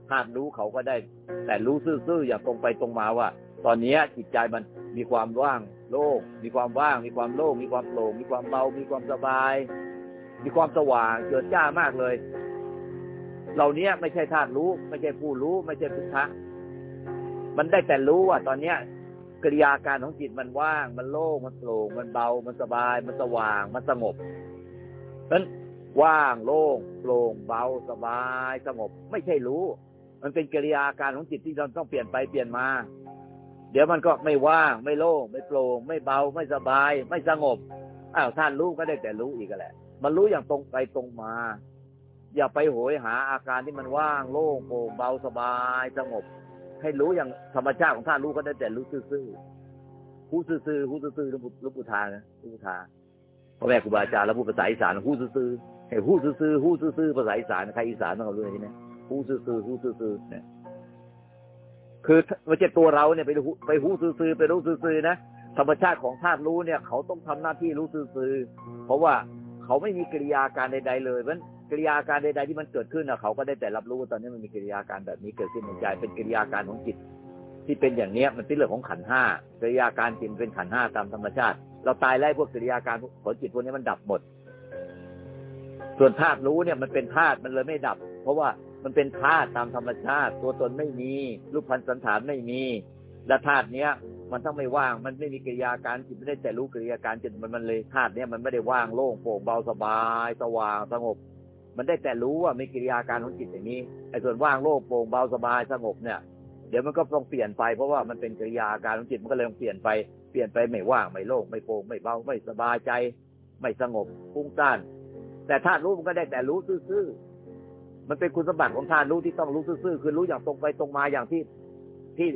ธาตุรู้เขาก็ได้ แต่รู้ซื่อๆอย่างตรงไปตรงมาว่า ตอนนี้จิตใจมันมีความว่างโล่งมีความว่าง มีความโล่งมีความโปร่งมีความเบา มีความสบาย มีความสว่างเกิดจ้ามากเลย เหล่านี้ไม่ใช่ธาตุรู้ ไม่ใช่ผู้รู้ ไม่ใช่พุทธะมันได้แต่รู้ว่าตอนเนี้ยกิริยาการของจิตมันว่าง มันโล่งมันโปร่งมันเบา มันสบาย มันสว่าง มันสงบนั้นว่างโล่งโปร่งเบาสบายสงบ ไม่ใช่รู้ มันเป็นกิริยาการของจิตที่เราต้องเปลี่ยนไปเปลี่ยนมา เดี๋ยวมันก็ไม่ว่าง ไม่โล่งไม่โปร่งไม่เบาไม่สบาย ไม่สงบอ้าวท่านรู้ก็ได้แต่รู้อีกแหละ มันรู้อย่างตรงไปตรงมา อย่าไปโหยหาอาการที่มันว่างโล่งโปร่งเบาสบายสงบ ให้รู้อย่างธรรมชาติของท่านรู้ก็ได้แต่รู้ซื่อๆผู้ซื่อๆผู้ซื่อๆรู้รู้ปุทานะรู้ปุทาพ่อแม่ครูบาอาจารย์แล้วพูดภาษาอีสานหู้ซื่อๆให้หู้ซื่อๆหู้ซื่อๆภาษาอีสานใครอีสานต้องรู้ใช่ไหมหู้ซื่อๆหู้ซื่อๆเนี่ยคือไม่ใช่ตัวเราเนี่ยไปหูไปหู้ซื่อๆไปรู้ซื่อๆนะธรรมชาติของธาตุรู้เนี่ย เขาต้องทำหน้าที่รู้ซื่อๆเพราะว่า เขาไม่มีกิริยาการใด ๆ เลยเพราะกิริยาการใด ๆ ที่มันเกิดขึ้นนะเขาก็ได้แต่รับรู้ตอนนี้มันมีกิริยาการแบบนี้เกิดขึ้นในใจเป็นกิริยาการของจิต ที่เป็นอย่างเนี้ยมันเป็นเรื่องของขันห้ากิริยาการจิตเป็นขันห้าตามธรรมชาติ เราตายแล้วพวกกิริยาการผลจิตพวกนี้มันดับหมด ส่วนธาตุรู้เนี่ยมันเป็นธาตุมันเลยไม่ดับ เพราะว่ามันเป็นธาตุตามธรรมชาติ ตัวตนไม่มีรูปพันธสันฐานไม่มีและธาตุเนี้ย มันต้องไม่ว่าง มันไม่มีกิริยาการจิตไม่ได้แต่รู้กิริยาการจิตมันมันเลยธาตุเนี้ยมันไม่ได้ว่างโล่งโปร่งเบาสบายสว่างสงบ มันได้แต่รู้ว่ามีกิริยาการของจิตอย่างนี้ไอ้ส่วนว่างโล่งโปร่งเบาสบายสงบเนี่ยเดี๋ยวมันก็ต้องเปลี่ยนไปเพราะว่ามันเป็นกิริยาการของจิตมันก็เลยต้องเปลี่ยนไปเปลี่ยนไปไม่ว่างไม่โล่งไม่โปร่งไม่เบาไม่สบายใจ ไม่สงบฟุ้งซ่านแต่ธาตุรู้มันก็ได้แต่รู้ซื่อๆมันเป็นคุณสมบัติของธาตุรู้ที่ต้องรู้ซื่อๆคือรู้อย่างตรงไปตรงมาอย่างที่ที่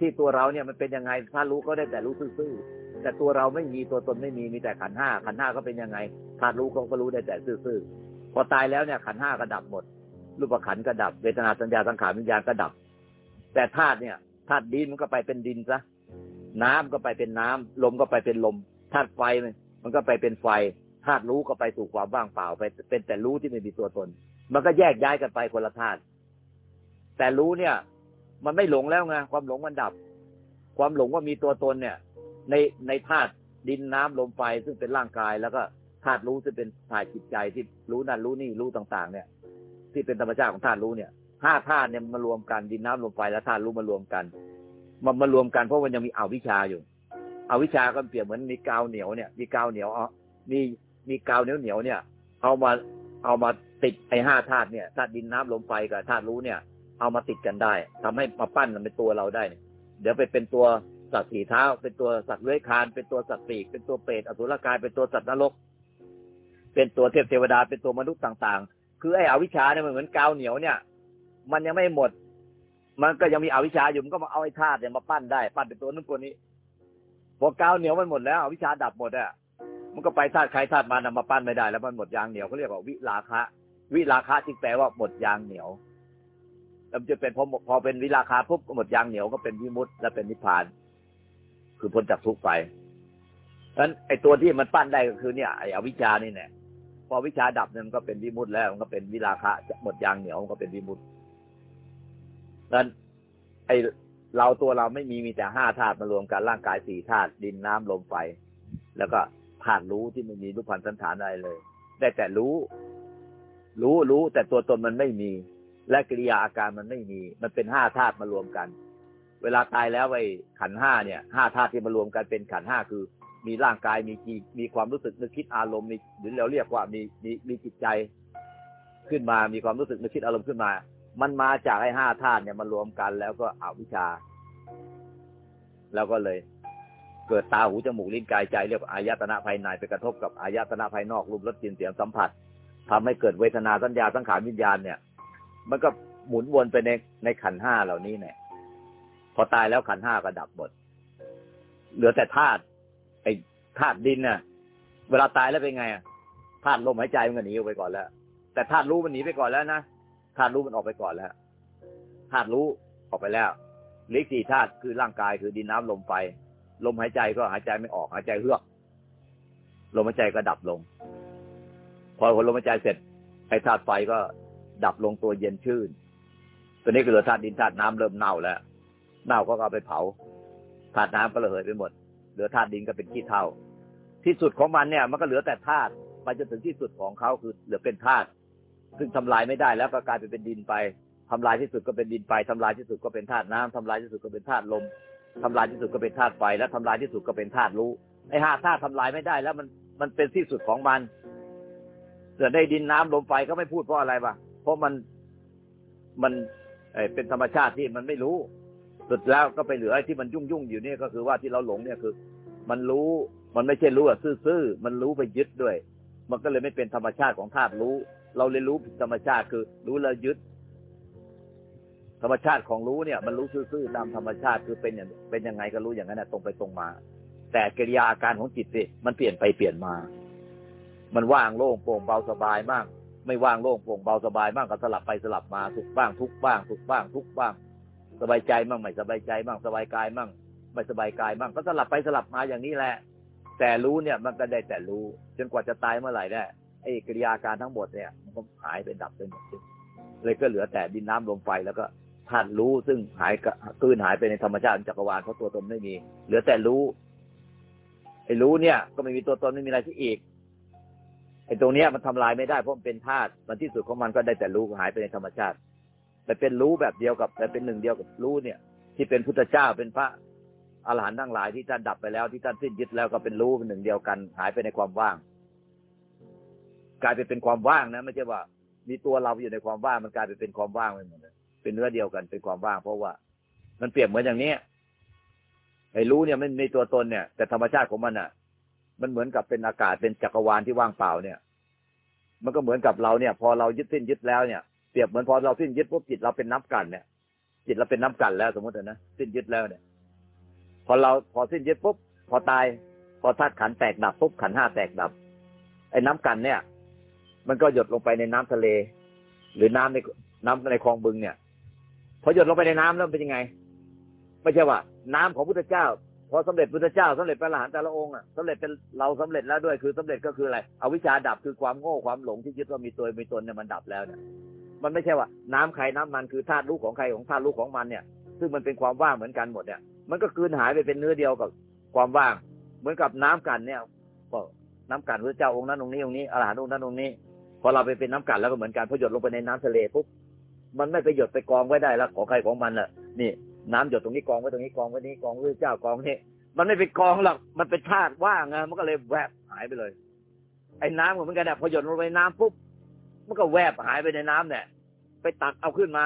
ที่ตัวเราเนี่ยมันเป็นยังไงธาตุรู้ก็ได้แต่รู้ซื่อๆแต่ตัวเราไม่มีตัวตนไม่มีมีแต่ขันห้าขันห้าก็เป็นยังไงธาตุรู้ก็รู้ได้แต่ซื่อๆพอตายแล้วเนี่ยขันห้าก็ดับหมด รูปขันก็ดับเวทนาสัญญาสังขารวิญญาณก็ดับ แต่ธาตุเนี่ยธาตุดินมันก็ไปเป็นดินซะน้ำก็ไปเป็นน้ำลมก็ไปเป็นลมธาตุไฟมันก็ไปเป็นไฟธาตุรู้ก็ไปสู่ความว่างเปล่าไปเป็นแต่รู้ที่ไม่มีตัวตน มันก็แยกย้ายกันไปคนละธาตุแต่รู้เนี่ย มันไม่หลงแล้วไงความหลงมันดับ ความหลงว่ามีตัวตนเนี่ย ในในธาตุดินน้ำลมไฟซึ่งเป็นร่างกายแล้วก็ธาตุรู้ซึ่งเป็นธาตุจิตใจที่รู้นั่นรู้นี่รู้ต่าง ๆ เนี่ย ที่เป็นธรรมชาติของธาตุรู้เนี่ยห้าธาตุเนี่ยมารวมกันดินน้ำลมไฟและธาตุรู้มารวมกัน มันมารวมกันเพราะมันยังมีอวิชชาอยู่อวิชชาก็เปรียบเหมือนมีกาวเหนียวเนี่ยมีกาวเหนียวอ๋อมีมีกาวเหนียวเหนียวเนี่ย เอามาเอามาติดไอ้ห้าธาตุเนี่ยธาตุดินน้ำลมไฟกับธาตุรู้เนี่ย เอามาติดกันได้ทำให้มาปั้นมันเป็นตัวเราได้เนี่ยเดี๋ยวไปเป็นตัวสัตว์สีเท้า เป็นตัวสัตว์เลื้อยคาน เป็นตัวสัตว์ปีก เป็นตัวเปรตอสุรกาย เป็นตัวสัตว์นรก เป็นตัวเทพเทวดา เป็นตัวมนุษย์ต่างๆ คือไอ้อวิชชาเนี่ยมันเหมือนกาวเหนียวเนี่ย มันยังไม่หมด มันก็ยังมีอวิชชาอยู่ มันก็มาเอาไอ้ธาตุเนี่ยมาปั้นได้ ปั้นเป็นตัวนั้นตัวนี้ พอกาวเหนียวมันหมดแล้วอวิชชาดับหมดอะมันก็ไปธาตุใครธาตุมันมาปั้นไม่ได้ แล้วมันหมดยางเหนียวเขาเรียกว่าวิราคะ วิราคะจึงแปลว่าหมดยางเหนียว แล้วจะเป็นพอพอเป็นวิราคาปุ๊บหมดยางเหนียวก็เป็นวิมุตและเป็นนิพพาน คือพ้นจากทุกข์ไปนั้นไอ้ตัวที่มันปั้นได้ก็คือเนี่ยไอ้อวิชานี่แหละพอวิชาดับเนี่ยมันก็เป็นวิมุตแล้วมันก็เป็นวิราคะหมดยางเหนียวมันก็เป็นวิมุตนั้นไอเราตัวเราไม่มีมีแต่ห้าธาตุมารวมกันร่างกายสี่ธาตุดินน้ำลมไฟ แล้วก็ธาตุรู้ที่ไม่มีรูปพันธสันฐานอะไรเลย ได้แต่รู้ รู้รู้แต่ตัวตนมันไม่มี และกิริยาอาการมันไม่มี มันเป็นห้าธาตุมารวมกัน เวลาตายแล้วไอ้ขันห้าเนี่ยห้าธาตุที่มารวมกันเป็นขันห้าคือ มีร่างกายมีจีมีความรู้สึกนึกคิดอารมณ์มีหรือเราเรียกว่ามีมีมีจิตใจขึ้นมามีความรู้สึกนึกคิดอารมณ์ขึ้นมา มันมาจากไอ้ห้าธาตุเนี่ยมารวมกันแล้วก็อวิชชา แล้วก็เลย เกิดตาหูจมูกลิ้นกายใจเรียกว่าอายตนะภายในไปกระทบกับอายตนะภายนอกรูปรสกลิ่นเสียงสัมผัสทำให้เกิดเวทนาสัญญาสังขารวิญญาณเนี่ย มันก็หมุนวนไปในในขันห้าเหล่านี้เนี่ย พอตายแล้วขันห้าก็ดับหมด เหลือแต่ธาตุไอ้ธาตุดินน่ะ เวลาตายแล้วเป็นไงอะธาตุลมหายใจมันก็หนีออกไปก่อนแล้ว แต่ธาตุรู้มันหนีไปก่อนแล้วนะธาตุรู้มันออกไปก่อนแล้วธาตุรู้ออกไปแล้วเลืออกสี่ธาตุคือร่างกายคือดินน้ำลมไฟลมหายใจก็หายใจไม่ออกหายใจเฮือกลมหายใจก็ดับลง พอผลลมหายใจเสร็จไอ้ธาตุไฟก็ ดับลงตัวเย็นชื่นตัวนี้ก็เหลือธาตุดินธาตุน้ำเริ่มเน่าแล้ว เน่าก็เอาไปเผาธาตุน้ำก็ระเหยไปหมด เหลือธาตุดินก็เป็นขี้เถ้าที่สุดของมันเนี่ย มันก็เหลือแต่ธาตุไปจนถึงที่สุดของเขาคือเหลือเป็นธาตุซึ่งทำลายไม่ได้แล้วก็กลายไปเป็นดินไปทำลายที่สุดก็เป็นดินไปทำลายที่สุดก็เป็นธาตุน้ำทำลายที่สุดก็เป็นธาตุลมทำลายที่สุดก็เป็นธาตุไฟและทำลายที่สุดก็เป็นธาตุรู้ไอ้ห้าธาตุทำลายไม่ได้แล้วมันมันเป็นที่สุดของมันส่วนได้ดินน้ำลมไฟก็ไม่พูดเพราะอะไรวะ ราะมันมันเป็นธรรมชาติที่มันไม่รู้ สุดแล้วก็ไปเหลือไอ้ที่มันยุ่งยุ่งอยู่เนี่ยก็คือว่าที่เราหลงเนี่ยคือ มันรู้มันไม่ใช่รู้อะซื่อๆมันรู้ไปยึดด้วย มันก็เลยไม่เป็นธรรมชาติของธาตุรู้ เราเลยรู้ผิดธรรมชาติคือ รู้แล้วยึด ธรรมชาติของรู้เนี่ย มันรู้ซื่อๆตามธรรมชาติคือเป็นอย่างเป็นยังไงก็รู้อย่างนั้นนะตรงไปตรงมา แต่กิริยาอาการของจิตสิมันเปลี่ยนไปเปลี่ยนมา มันว่างโล่งโปร่งเบาสบายมาก ไม่ว่างโล่งโปร่งเบาสบายมากก็สลับไปสลับมาสุขบ้างทุกบ้างสุขบ้างทุกบ้าง สบายใจมั่งไม่สบายใจมั่งสบายกายมั่งไม่สบายกายมั่งก็สลับไปสลับมาอย่างนี้แหละ แต่รู้เนี่ยมันก็ได้แต่รู้จนกว่าจะตายเมื่อไหร่ได้ไอ้กิริยาการทั้งหมดเนี่ยมันก็หายไปดับไปหมดเลยก็เหลือแต่ดินน้ำลมไฟแล้วก็ธาตุรู้ซึ่งหายกะกลืนหายไปในธรรมชาติจักรวาลเพราะตัวตนไม่มี เหลือแต่รู้ไอ้รู้เนี่ย ก็ไม่มีตัวตนไม่มีอะไรที่อีก ไอ้ตรงเนี้ยมันทำลายไม่ได้เพราะมันเป็นธาตุมันที่สุดของมันก็ได้แต่รู้หายไปในธรรมชาติแต่เป็นรู้แบบเดียวกับแต่เป็นหนึ่งเดียวกับรู้เนี่ย ที่เป็นพุทธเจ้าเป็นพระอรหันต์ทั้งหลายที่ท่านดับไปแล้วที่ท่านสิ้นยึดแล้วก็เป็นรู้เป็นหนึ่งเดียวกัน หายไปในความว่าง กลายไปเป็นความว่างนะไม่ใช่ว่า มีตัวเราอยู่ในความว่างมันกลายไปเป็นความว่างไปหมดเลยเป็นเนื้อเดียวกันเป็นความว่าง เพราะว่า มันเปรียบเหมือนอย่างนี้ไอ้รู้เนี่ยมันมีตัวตนเนี่ย แต่ธรรมชาติของมันอะ มันเหมือนกับเป็นอากาศเป็นจักรวาลที่ว่างเปล่าเนี่ย มันก็เหมือนกับเราเนี่ย พอเรายึดสิ้นยึดแล้วเนี่ยเปรียบเหมือนพอเราสิ้นยึดปุ๊บจิตเราเป็นน้ำกันเนี่ย จิตเราเป็นน้ำกันแล้วสมมตินะสิ้นยึดแล้วเนี่ย พอเราพอสิ้นยึดปุ๊บพอตาย พอธาตุขันแตกดับปุ๊บขันห้าแตกดับ ไอ้น้ำกันเนี่ย มันก็หยดลงไปในน้ำทะเล หรือน้ำในน้ำในคลองบึงเนี่ย พอหยดลงไปในน้ำแล้วเป็นยังไง ไม่ใช่ว่า น้ำของพุทธเจ้า พอสำเร็จพุทธเจ้าสำเร็จพระอรหันต์แต่ละองค์อะสำเร็จเป็นเราสำเร็จแล้วด้วยคือสำเร็จก็คืออะไรเอาวิชาดับคือความโง่ความหลงที่ยึดว่ามีตัวมีตนเนี่ยมันดับแล้วเนี่ยมันไม่ใช่ว่า น้ำใครน้ำมันคือธาตุรู้ของใครของธาตุรู้ของมันเนี่ย ซึ่งมันเป็นความว่างเหมือนกันหมดเนี่ย มันก็กลืนหายไปเป็นเนื้อเดียวกับความว่าง เหมือนกับน้ำกันเนี่ยก็น้ำกันพระเจ้าองค์นั้นองค์นี้องค์นี้อรหันต์องค์นั้นองค์นี้พอเราไปเป็นน้ำกันแล้วก็เหมือนกันพอหยดลงไปในน้ำทะเลปุ๊บมันไม่ไปหยดไปกองไว้ได้แล้วของใครของมันอะนี่ น้ำหยดตรงนี้กองไว้ตรงนี้กองไว้นี้กองพระเจ้ากองนี่มันไม่ไปกองหรอกมันเป็นธาตุว่างไงมันก็เลยแวบหายไปเลย ไอ้น้ำเหมือนกันเนี่ยพอหยดลงไปนน้ำปุ๊บมันก็แวบหายไปในน้ำเนี่ย ไปตักเอาขึ้นมา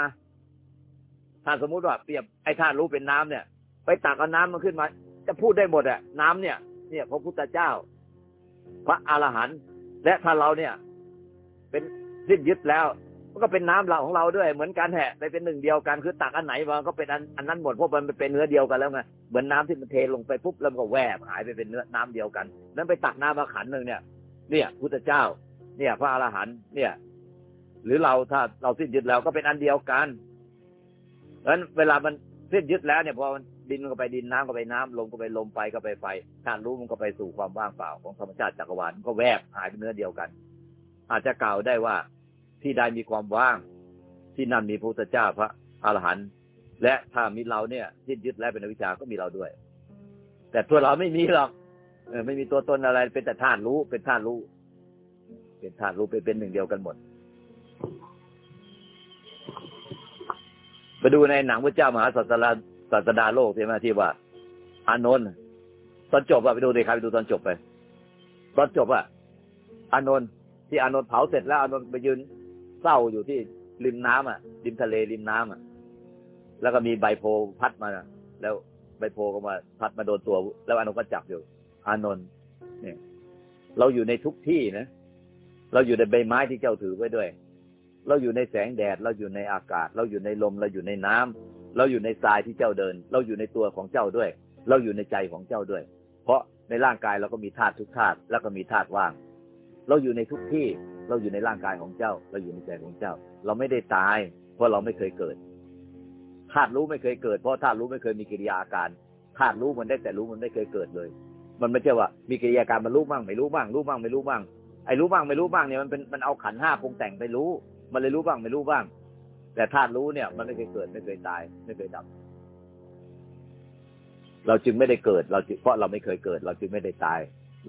ถ้าสมมุติว่าเปรียบไอ้ธาตุรู้เป็นน้ำเนี่ย ไปตักเอาน้ำมันขึ้นมา จะพูดได้หมดอะน้ำเนี่ย เนี่ยพระพุทธเจ้า พระอรหันต์และถ้าเราเนี่ย เป็นสิ้นยึดแล้ว มันก็เป็นน้ำเราของเราด้วยเหมือนกันแหะไปเป็นหนึ่งเดียวกันคือตักอันไหนมาก็เป็นอันอันนั้นหมดเพราะมันเป็นเนื้อเดียวกันแล้วไงเหมือนน้ำที่มันเทลงไปปุ๊บแล้วมันก็แวบหายไปเป็นเนื้อน้ำเดียวกัน นั้นไปตักน้ำมาขันหนึ่งเนี่ย เนี่ยพุทธเจ้า เนี่ย พระอรหันต์เนี่ย หรือเราถ้าเราสิ้นยึดแล้วก็เป็นอันเดียวกันเพราะฉะนั้นเวลามันสิ้นยึดแล้วเนี่ยพอมันดินก็ไปดินน้ำก็ไปน้ำลมก็ไปลมไฟก็ไปไฟธาตุรู้มันก็ไปสู่ความว่างเปล่าของธรรมชาติจักรวาลมันก็แวบหายเป็นเนื้อเดียวกัน อาจจะกล่าวได้ว่า ที่ใดมีความว่าง ที่นั่นมีพระพุทธเจ้าพระอรหันต์และถ้ามีเราเนี่ยยึดยึดแล้วเป็นอวิชชาก็มีเราด้วย แต่ตัวเราไม่มีหรอกเออไม่มีตัวตนอะไร เป็นแต่ธาตุรู้ เป็นธาตุรู้ เป็นธาตุรู้เป็นเป็นหนึ่งเดียวกันหมดไปดูในหนังพระเจ้ามหาศาสดาศาสดาโลกใช่ไหมที่ว่า อานนท์ตอนจบอะไปดูเลยครับไปดูตอนจบไป ตอนจบอะอานนท์ที่อานนท์เผาเสร็จแล้วอานนท์ไปยืน เศร้าอยู่ที่ริมน้ำอะ ริมทะเลริมน้ำอะ แล้วก็มีใบโพพัดมาแล้วใบโพก็มาพัดมาโดนตัว แล้วอานนท์ก็จับอยู่ อานนท์เนี่ย เราอยู่ในทุกที่นะเราอยู่ในใบไม้ที่เจ้าถือไว้ด้วย เราอยู่ในแสงแดด เราอยู่ในอากาศ เราอยู่ในลม เราอยู่ในน้ำเราอยู่ในทรายที่เจ้าเดิน เราอยู่ในตัวของเจ้าด้วย เราอยู่ในใจของเจ้าด้วย เพราะในร่างกายเราก็มีธาตุทุกธาตุแล้วก็มีธาตุว่าง เราอยู่ในทุกที่เราอยู่ในร่างกายของเจ้า เราอยู่ในใจของเจ้า เราไม่ได้ตาย เพราะเราไม่เคยเกิดธาตุรู้ไม่เคยเกิดเพราะธาตุรู้ไม่เคยมีกิริยาอาการธาตุรู้มันได้แต่รู้มันไม่เคยเกิดเลย มันไม่ใช่ว่ามีกิริยาการมันรู้บ้างไม่รู้บ้างรู้บ้างไม่รู้บ้างไอ้รู้บ้างไม่รู้บ้างเนี่ยมันเป็นมันเอาขันห้าปรุงแต่งไปรู้ มันเลยรู้บ้างไม่รู้บ้าง แต่ธาตุรู้เนี่ย มันไม่เคยเกิดไม่เคยตาย ไม่เคยดับเราจึงไม่ได้เกิด เราจึงเพราะเราไม่เคยเกิด เราจึงไม่ได้ตาย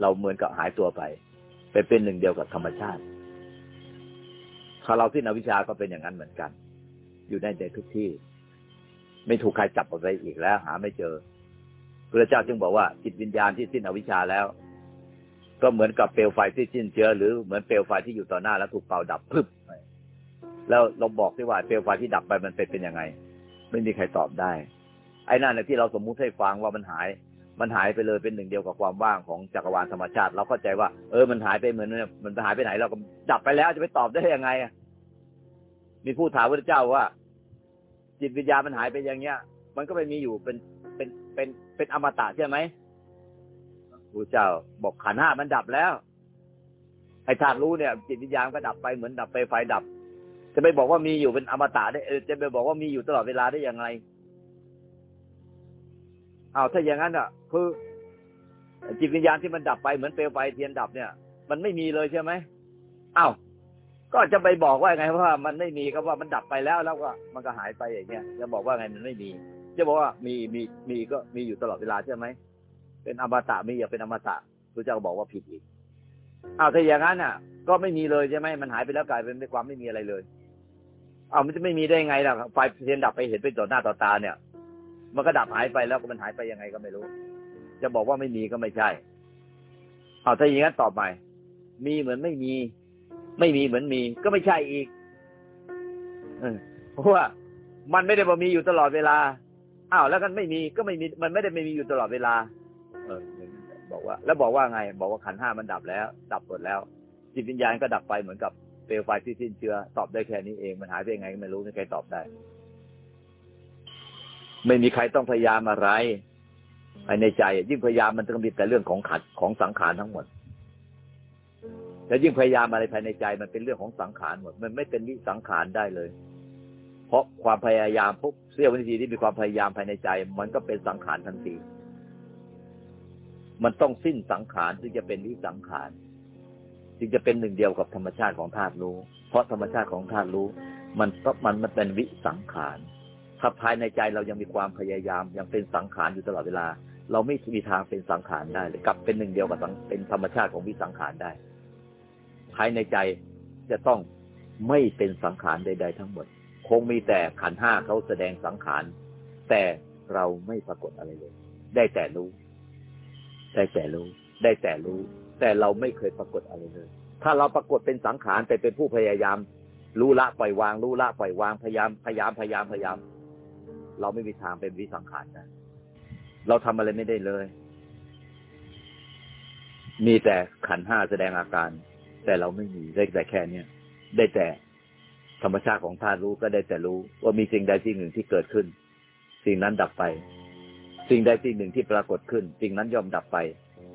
เราเหมือนกับหายตัวไป ไปเป็นหนึ่งเดียวกับธรรมชาติถ้าเราสิ้นอวิชาก็เป็นอย่างนั้นเหมือนกัน อยู่ในใจทุกที่ ไม่ถูกใครจับออกไปอีกแล้ว หาไม่เจอพระเจ้าจึงบอกว่าจิตวิญญาณที่สิ้นอวิชชาแล้ว ก็เหมือนกับเปลวไฟที่สิ้นเชื้อหรือเหมือนเปลวไฟที่อยู่ต่อหน้าแล้วถูกเป่าดับพึบแล้วเราบอกที่ว่าเปลวไฟที่ดับไปมันเป็นเป็นยังไง ไม่มีใครตอบได้ ไอ้นั่นแหละที่เราสมมุติให้ฟังว่ามันหาย มันหายไปเลยเป็นหนึ่งเดียวกับความว่างของจักรวาลธรรมชาติ เราเข้าใจว่าเออมันหายไปเหมือนมันหายไปไหน เราก็ดับไปแล้วจะไปตอบได้ยังไงมีผู้ถามพระเจ้าว่า จิตวิญญาณมันหายไปอย่างเงี้ย มันก็ไม่มีอยู่เป็นเป็นเป็นเป็นอมตะใช่ไหมพระเจ้าบอกขันห้ามันดับแล้วไอ้ธาตุรู้เนี่ย จิตวิญญาณก็ดับไปเหมือนดับไปไฟดับ จะไปบอกว่ามีอยู่เป็นอมตะได้จะไปบอกว่ามีอยู่ตลอดเวลาได้ยังไง เอาถ้าอย่างนั้นอะ คือจิตวิญญาณที่มันดับไปเหมือนเปลวไฟเทียนดับเนี่ย มันไม่มีเลยใช่ไหมอ้าวก็จะไปบอกว่าไงว่ามันไม่มีก็ว่ามันดับไปแล้วแล้วก็มันก็หายไปอย่างเงี้ยจะบอกว่าไงมันไม่มี จะบอกว่ามีมีมีก็มีอยู่ตลอดเวลาใช่ไหมเป็นอมตะมีอย่าเป็นอมตะพระเจ้าบอกว่าผิดอีกอ้าวถ้าอย่างนั้นอะ ก็ไม่มีเลยใช่ไหมมันหายไปแล้วกลายเป็นความไม่มีอะไรเลยอ้าวมันจะไม่มีได้ไงล่ะไฟเทียนดับไปเห็นเป็นต่อหน้าต่อตาเนี่ย มันก็ดับหายไปแล้วก็มันหายไปยังไงก็ไม่รู้ จะบอกว่าไม่มีก็ไม่ใช่ เอาถ้าอย่างนั้นตอบใหม่มีเหมือนไม่มี ไม่มีเหมือนมี ก็ไม่ใช่อีกเพราะว่ามันไม่ได้บอกมีอยู่ตลอดเวลาอ้าวแล้วกันไม่มีก็ไม่มี มันไม่ได้ไม่มีอยู่ตลอดเวลา เออบอกว่า แล้วบอกว่าไง บอกว่าขันห้ามันดับแล้ว ดับหมดแล้ว จิตวิญญาณก็ดับไปเหมือนกับเปลวไฟที่สิ้นเชื้อตอบได้แค่นี้เองมันหายไปยังไงไม่รู้ไม่ใครตอบได้ ไม่มีใครต้องพยายามอะไรภายในใจ ยิ่งพยายามมันจะมีแต่เรื่องของขัดของสังขารทั้งหมดแต่ยิ่งพยายามอะไรภายในใจมันเป็นเรื่องของสังขารหมด มันไม่เป็นวิสังขารได้เลย เพราะความพยายามพบเสี้ยววินาทีที่มีความพยายามภายในใจ มันก็เป็นสังขารทันทีมันต้องสิ้นสังขารถึงจะเป็นวิสังขารจึงจะเป็นหนึ่งเดียวกับธรรมชาติของธาตุรู้ เพราะธรรมชาติของธาตุรู้ มันมันมันเป็นวิสังขาร ถ้าภายในใจเรายังมีความพยายามยังเป็นสังขารอยู่ตลอดเวลา เราไม่มีทางเป็นสังขารได้เลยกลับเป็นหนึ่งเดียวกับเป็นธรรมชาติของวิสังขารได้ ภายในใจจะต้องไม่เป็นสังขารใด ๆ ทั้งหมด คงมีแต่ขันห้าเขาแสดงสังขาร แต่เราไม่ปรากฏอะไรเลย ได้แต่รู้ ได้แต่รู้ ได้แต่รู้ แต่เราไม่เคยปรากฏอะไรเลย ถ้าเราปรากฏเป็นสังขารแต่เป็นผู้พยายาม รู้ละปล่อยวาง รู้ละปล่อยวาง พยายาม พยายาม พยายาม พยายาม เราไม่มีทางเป็นวิสังขารนะเราทำอะไรไม่ได้เลย มีแต่ขันห้าแสดงอาการ แต่เราไม่มีได้แต่แค่เนี้ยได้แต่ธรรมชาติของธาตุรู้ก็ได้แต่รู้ ว่ามีสิ่งใดสิ่งหนึ่งที่เกิดขึ้น สิ่งนั้นดับไป สิ่งใดสิ่งหนึ่งที่ปรากฏขึ้น สิ่งนั้นย่อมดับไป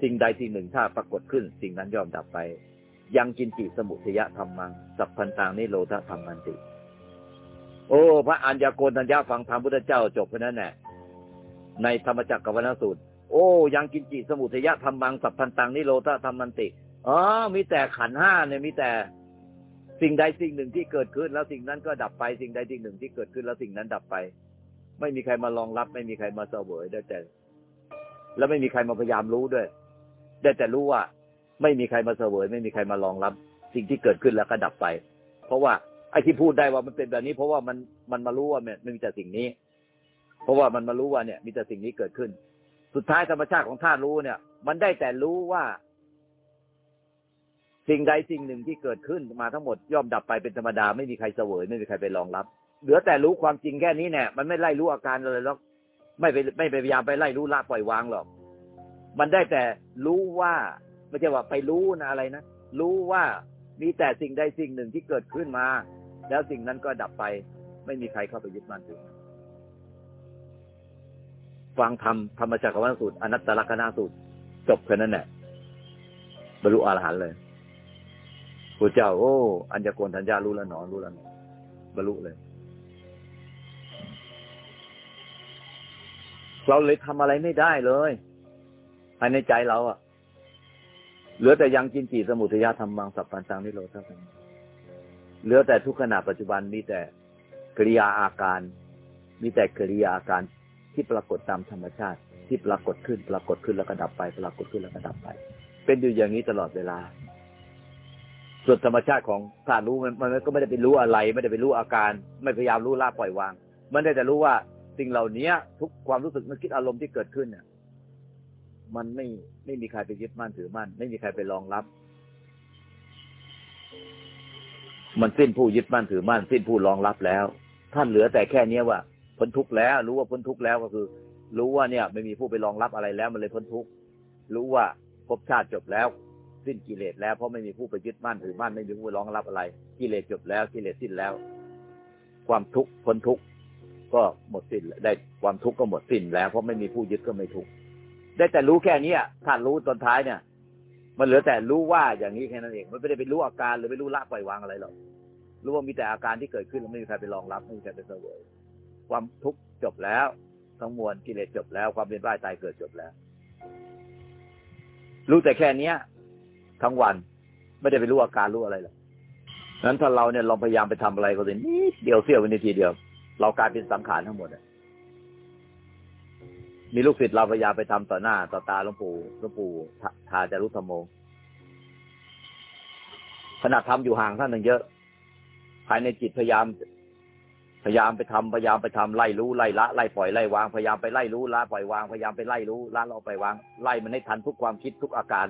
สิ่งใดสิ่งหนึ่งถ้าปรากฏขึ้น สิ่งนั้นย่อมดับไป ยังกินจิสมุทยะธรรมังสัพพันตังนิโรธธรรมันติ โอ้ พระอัญญาโกณทัญญาฟังธรรมพุทธเจ้าจบแค่นั้นแหละในธรรมจักรกับวนสูตร โอ้ยังกินจิสมุทยะธรรมังสัพพันตังนิโรธธรรมันติอ๋อมีแต่ขันห้าเนี่ยมีแต่สิ่งใดสิ่งหนึ่งที่เกิดขึ้น แล้วสิ่งนั้นก็ดับไปสิ่งใดสิ่งหนึ่งที่เกิดขึ้นแล้วสิ่งนั้นดับไป ไม่มีใครมารองรับ ไม่มีใครมาเสวยได้แต่ แล้วไม่มีใครมาพยายามรู้ด้วย ได้แต่รู้ว่า ไม่มีใครมาเสวย ไม่มีใครมารองรับ สิ่งที่เกิดขึ้นแล้วก็ดับไป เพราะว่า ไอ้ที่พูดได้ว่ามันเป็นแบบนี้ เพราะว่ามันมันมารู้ว่ามันมีแต่สิ่งนี้ เพราะว่ามันมารู้ว่าเนี่ย มีแต่สิ่งนี้เกิดขึ้น สุดท้ายธรรมชาติของธาตุรู้เนี่ย มันได้แต่รู้ว่า สิ่งใดสิ่งหนึ่งที่เกิดขึ้นมาทั้งหมดย่อมดับไปเป็นธรรมดาไม่มีใครเสวยไม่มีใครไปรองรับ เหลือแต่รู้ความจริงแค่นี้เนี่ยมันไม่ไล่รู้อาการเลยหรอกไม่ไปไม่ไปพยายามไปไล่รู้ละปล่อยวางหรอกมันได้แต่รู้ว่าไม่ใช่ว่าไปรู้นะอะไรนะรู้ว่ามีแต่สิ่งใดสิ่งหนึ่งที่เกิดขึ้นมา แล้วสิ่งนั้นก็ดับไป ไม่มีใครเข้าไปยึดมั่นถือฟังธรรมธรรมจักรวัฏสูตรอนัตตลกนาสูตร จบแค่นั้นแหละบรรลุอรหันต์เลยพระเจ้า โอ้ อัญญโกนทัญญารู้แล้วหนอรู้แล้วบรรลุเลย เราเลยทำอะไรไม่ได้เลยภายในใจเราอะเหลือแต่ยังกินจีสมุทยาธรรมังสัพพัญจังนิโรธาพัง เหลือแต่ทุกขณะปัจจุบันมีแต่กิริยาอาการ มีแต่กิริยาอาการที่ปรากฏตามธรรมชาติ ที่ปรากฏขึ้นปรากฏขึ้นแล้วก็ดับไป ปรากฏขึ้นแล้วก็ดับไป เป็นอยู่อย่างนี้ตลอดเวลา ส่วนธรรมชาติของธาตุรู้มันมันก็ไม่ได้ไปรู้อะไร ไม่ได้ไปรู้อาการ ไม่พยายามรู้ละปล่อยวาง มันได้แต่รู้ว่าสิ่งเหล่านี้ทุกความรู้สึกนึกคิดอารมณ์ที่เกิดขึ้นเนี่ยมันไม่ไม่มีใครไปยึดมั่นถือมั่น ไม่มีใครไปรองรับ มันสิ้นผู้ยึดมั่นถือมั่นสิ้นผู้รองรับแล้ว ท่านเหลือแต่แค่เนี้ยว่าพ้นทุกข์แล้ว รู้ว่าพ้นทุกข์แล้วก็คือ รู้ว่าเนี่ย ไม่มีผู้ไปรองรับอะไรแล้ว มันเลยพ้นทุกข์รู้ว่าภพชาติจบแล้ว สิ้นกิเลสแล้วเพราะไม่มีผู้ไปยึดมั่นถือมั่นไม่มีผู้ไปรองรับอะไร กิเลสจบแล้วกิเลสสิ้นแล้ว ความทุกข์พ้นทุกข์ก็หมดสิ้นได้ความทุกข์ก็หมดสิ้นแล้วเพราะไม่มีผู้ยึดก็ไม่ทุกข์ได้แต่รู้แค่นี้ถ้ารู้ตอนท้ายเนี่ย มันเหลือแต่รู้ว่าอย่างนี้แค่นั้นเอง มันไม่ได้ไปรู้อาการหรือไปรู้ละปล่อยวางอะไรหรอก รู้ว่ามีแต่อาการที่เกิดขึ้นแล้วไม่มีใครไปรองรับไม่มีใครไปเสวยความทุกข์จบแล้ว ทั้งมวลกิเลสจบแล้ว ความเป็นบ้ายตายเกิดจบแล้ว รู้แต่แค่เนี้ย ทั้งวันไม่ได้ไปรู้อาการรู้อะไรหรอกนั้นถ้าเราเนี่ยลองพยายามไปทำอะไรก็เลยนิดเดียวเสี้ยววินาทีเดียว เรากลายเป็นสังขารทั้งหมดอะ มีลูกศิษย์เราพยายามไปทำต่อหน้าต่อตาหลวงปู่หลวงปู่ทาจารุธรรมโมขนาดทำอยู่ห่างท่านหนึ่งเยอะ ภายในจิตพยายาม พยายามไปทำพยายามไปทำไล่รู้ไล่ละไล่ปล่อยไล่วางพยายามไปไล่รู้ละปล่อยวางพยายามไปไล่รู้ละเราปล่อยวางไล่มันให้ทันทุกความคิดทุกอาการ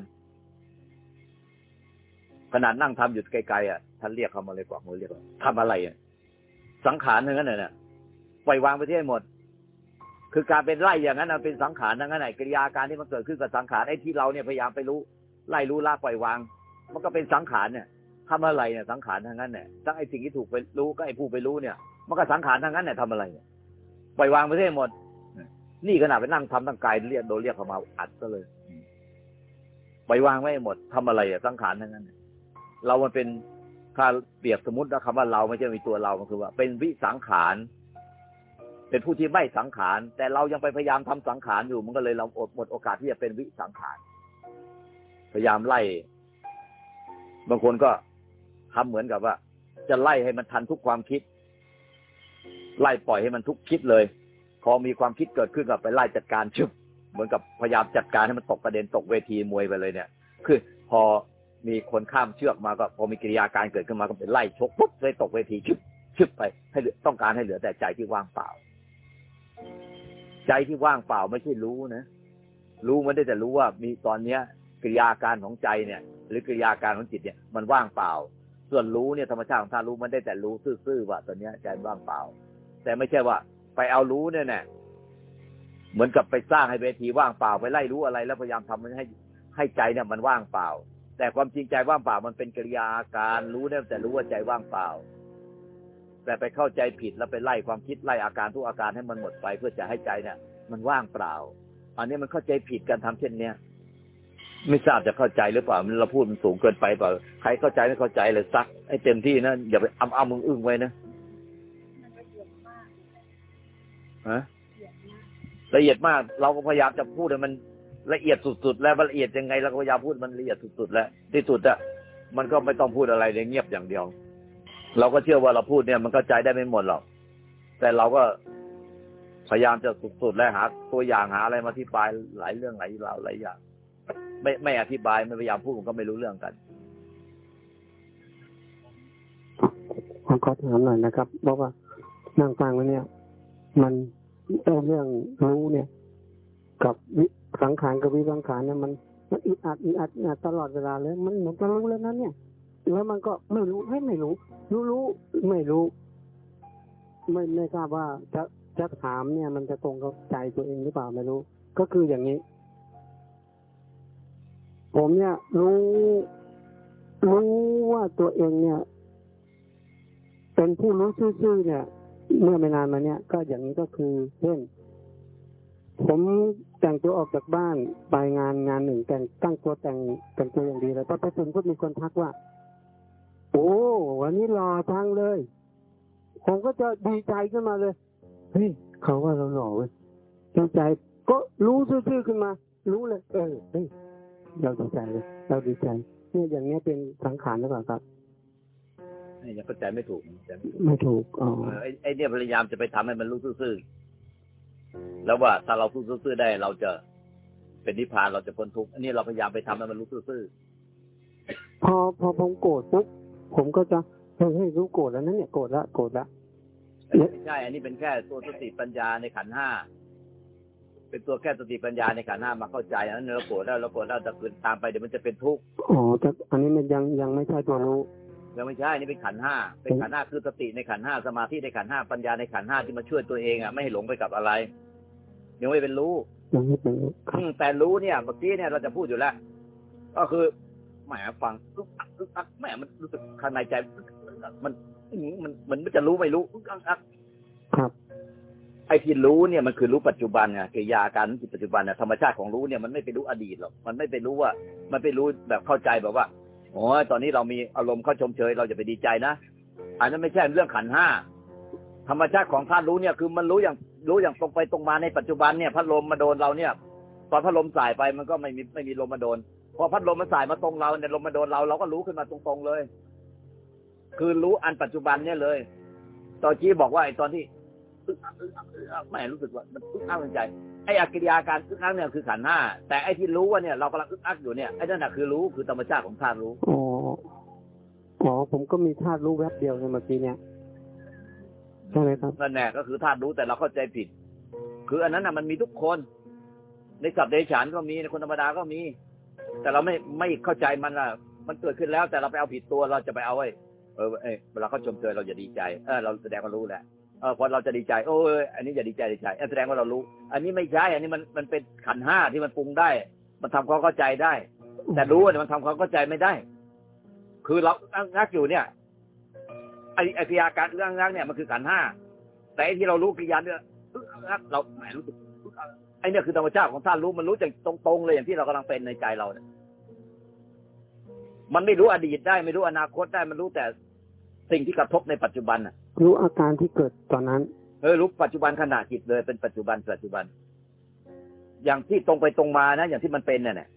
ขนาดนั่งทำอยู่ไกลๆอะท่านเรียกเขามาเลยกว่ามือเรียกว่าทำอะไรอะสังขารทั้งนั้นน่ะปล่อยวางไปที่ให้หมด คือการเป็นไล่อย่างนั้นเป็นสังขารทั้งนั้นไหนกิริยาการที่มันเกิดขึ้นกับสังขารไอ้ที่เราเนี่ยพยายามไปรู้ไล่รู้ละปล่อยวาง มันก็เป็นสังขารเนี่ยทำอะไรเนี่ยสังขารทั้งนั้นเนี่ยทั้งไอ้สิ่งที่ถูกไปรู้ก็ไอ้ผู้ไปรู้เนี่ย มันก็สังขารทั้งนั้นเนี่ยทำอะไรเนี่ยปล่อยวางไปที่หมด นี่ขนาดไปนั่งทำตั้งกายเรียกโดนเรียกเข้ามาอัดก็เลยปล่อยวางไว้หมดทำอะไรอะสังขารทั้งนั้นเรามันเป็นถ้าเปรียบสมมตินะคำว่าเราไม่ใช่มีตัวเรามันคือว่า เป็นวิสังขาร เป็นผู้ที่ไม่สังขาร แต่เรายังไปพยายามทำสังขารอยู่ มันก็เลยเราอดหมดโอกาสที่จะเป็นวิสังขาร พยายามไล่ บางคนก็ทำเหมือนกับว่า จะไล่ให้มันทันทุกความคิด ไล่ปล่อยให้มันทุกคิดเลย พอมีความคิดเกิดขึ้นก็ไปไล่จัดการชึบเหมือนกับพยายามจัดการให้มันตกประเด็นตกเวทีมวยไปเลยเนี่ย คือพอมีคนข้ามเชือกมาก็ พอมีกิริยาการเกิดขึ้นมาก็เป็นไล่ชกปุ๊บเลยตกเวทีชึบชึบไปให้ต้องการให้เหลือแต่ใจที่ว่างเปล่า ใจที่ว่างเปล่าไม่ใช่รู้นะ รู้มันได้แต่รู้ว่ามีตอนเนี้ยกิริยาการของใจเนี่ย หรือกิริยาการของจิตเนี่ยมันว่างเปล่า ส่วนรู้เนี่ยธรรมชาติของท่านรู้มันได้แต่รู้ซื่อๆว่าตอนเนี้ยใจว่างเปล่า แต่ไม่ใช่ว่า ไปเอารู้เนี่ยแน่เหมือนกับไปสร้างให้เวทีว่างเปล่าไปไล่รู้อะไร แล้วพยายามทำมันให้ให้ใจเนี่ยมันว่างเปล่า แต่ความจริงใจว่างเปล่ามันเป็นกิริยาการรู้เนี่ยแต่รู้ว่าใจว่างเปล่า แต่ไปเข้าใจผิดแล้วไปไล่ความคิดไล่อาการทุกอาการให้มันหมดไป เพื่อจะให้ใจเนี่ย มันว่างเปล่า อันนี้มันเข้าใจผิดการทำเช่นเนี้ยไม่ทราบจะเข้าใจหรือเปล่ามันเราพูดมันสูงเกินไปเปล่าใครเข้าใจไม่เข้าใจเลยซักให้เต็มที่นะอย่าไปอ้ำอ้ำมึงอึ้งไว้นะฮะละเอียดมาก เราก็พยายามจะพูดให้มันละเอียดสุดๆแล้วละเอียดยังไงเราก็พยายามพูดมันละเอียดสุดๆแล้วที่สุดอะมันก็ไม่ต้องพูดอะไรเลยเงียบอย่างเดียว เราก็เชื่อว่าเราพูดเนี่ยมันเข้าใจได้ไม่หมดหรอก แต่เราก็พยายามจะสุดๆและหาตัวอย่างหาอะไรมาอธิบายหลายเรื่องหลายราวหลายอย่าง ไม่ไม่อธิบายไม่พยายามพูดผมก็ไม่รู้เรื่องกันผมขอถามหน่อยนะครับ เพราะว่านั่งฟังแล้วเนี่ย มันเอาเรื่องรู้เนี่ย กับวิสังขารกับวิสังขารเนี่ยมันมันอึดอัดอึดอัดอึดอัดตลอดเวลาเลย มันเหมือนจะรู้แล้วนั้นเนี่ย แล้วมันก็ไม่รู้ให้ไม่รู้ รู้รู้ไม่รู้ ไม่ไม่ทราบว่าจะจะถามเนี่ย มันจะตรงกับใจตัวเองหรือเปล่าไม่รู้ ก็คืออย่างนี้ ผมเนี่ย รู้ รู้ว่าตัวเองเนี่ย เป็นผู้รู้ซื่อๆเนี่ย เมื่อไม่นานมาเนี่ย ก็อย่างนี้ก็คือเช่นผมแต่งตัวออกจากบ้านไปงานงานหนึ่งแต่งตั้งตัวแต่งแต่งตัวอย่างดีเลยพอไปถึงก็มีคนทักว่า วันนี้รอจังเลย ผมก็จะดีใจขึ้นมาเลยเฮ้ยเขาว่าเราหล่อเว้ยดีใจก็รู้ซื่อๆขึ้นมา รู้เลย เออเฮ้ยเราดีใจเลยเราดีใจเนี่ยอย่างเนี้ยเป็นสังขารหรือเปล่าครับนี่ยังเข้าใจไม่ถูกเข้าใจไม่ถูกไม่ถูกอ๋อเออไอ้ไอ้เนี่ยพยายามจะไปทำให้มันรู้ซื่อๆแล้วว่าถ้าเราพูดซื่อๆได้ เราจะเป็นนิพพานเราจะพ้นทุกข์อันนี้เราพยายามไปทำให้มันรู้ซื่อพอพอผมโกรธปุ๊บผมก็จะ เฮ้ยเฮ้ยรู้โกรธแล้วนะเนี่ยโกรธละโกรธละๆแต่ไม่ใช่ อันนี้เป็นแค่ตัวสติปัญญาในขันธ์ห้าเป็นตัวแค่สติปัญญาในขันธ์ห้ามาเข้าใจอันนั้นเราโกรธแล้วเราโกรธแล้วแต่คืนตามไปเดี๋ยวมันจะเป็นทุกข์อ๋อแต่อันนี้มันยังยังไม่ใช่ตัวรู้ยังไม่ใช่อันนี่เป็นขันธ์ห้าเป็นขันธ์ห้าคือสติในขันธ์ห้าสมาธิในขันธ์ห้าปัญญาในขันธ์ห้าที่มาช่วยตัวเองอะไม่ให้หลงไปกับอะไรยังไม่เป็นรู้ยังไม่เป็นรู้ครัอืบมแต่รู้เนี่ยเมื่อกี้เนี่ยเราจะพูดอยู่แล้ว ก็คือแหมฟังอึกอักอึกอักแหมมันรู้สึกข้างในใจ มันมันมันมันจะรู้ไม่รู้อึกอักอักครับไอ้ที่รู้เนี่ยมันคือรู้ปัจจุบันไงกิริยาการจิตปัจจุบันน่ะธรรมชาติของรู้เนี่ยมันไม่ไปรู้อดีตหรอกมันไม่ไปรู้ว่า มันไปรู้แบบเข้าใจแบบว่าโอ้ยตอนนี้เรามีอารมณ์เข้าชมเชย เราจะไปดีใจนะอันนั้นไม่ใช่เรื่องขันธ์ห้าธรรมชาติของธาตุรู้เนี่ยคือมันรู้อย่างรู้อย่างตรงไปตรงมาในปัจจุบันเนี่ยพัดลมมาโดนเราเนี่ยตอนพัดลมสายไปมันก็ไม่มีไม่มีลมมาโดน พอพัดลมมันสายมาตรงเราเนี่ยลมมาโดนเราเราก็รู้ขึ้นมาตรงๆเลย คือรู้อันปัจจุบันเนี่ยเลย ตอนกี้บอกว่าไอ้ตอนที่อึกอักอึกอักอึกอักแหม่รู้สึกว่ามันอึกอักในใจไอ้อากิริยาการอึกอักเนี่ยคือขันธ์ห้าแต่ไอ้ที่รู้ว่าเนี่ยเรากำลังอึกอักอยู่เนี่ยไอ้นั่นน่ะคือรู้คือธรรมชาติของธาตุรู้อ๋ออ๋อผมก็มีธาตุรู้แวบเดียวในเมื่อกี้เนี่ยใช่ไหมครับนั่นแน่ก็คือธาตุรู้แต่เราเข้าใจผิด คืออันนั้นน่ะมันมีทุกคน ในสัตว์เดรัจฉานก็มีในคนธรรมดาก็มี แต่เราไม่ไม่เข้าใจมันล่ะ มันเกิดขึ้นแล้วแต่เราไปเอาผิดตัวเราจะไปเอาไว้ เออเอยเวลาเขาชมเชยเราจะดีใจเออเราแสดงว่ารู้แหละเออพอเราจะดีใจโอ้ยอันนี้อย่าดีใจดีใจเออแสดงว่าเรารู้ อันนี้ไม่ใช่อันนี้มันมันเป็นขันธ์ห้าที่มันปรุงได้ มันทำความเข้าใจได้ แต่รู้ว่ามันทำความเข้าใจไม่ได้ คือเราอังักอยู่เนี่ยไอ้ไอ้กิริยาการเรื่องงักเนี่ยมันคือขันธ์ห้าแต่ไอ้ที่เรารู้กิริยาเนี่ยอึ๊กอักเราแหมรู้สึกอึ๊กอักไอ้เนี่ยคือธรรมชาติของท่านรู้มันรู้จากตรงๆเลยอย่างที่เรากำลังเป็นในใจเราเนี่ยมันไม่รู้อดีตได้ไม่รู้อนาคตได้มันรู้แต่ สิ่งที่กระทบในปัจจุบันอะ รู้อาการที่เกิดตอนนั้นเออรู้ปัจจุบันขณะจิตเลยเป็นปัจจุบันปัจจุบัน อย่างที่ตรงไปตรงมานะอย่างที่มันเป็นเนี่ย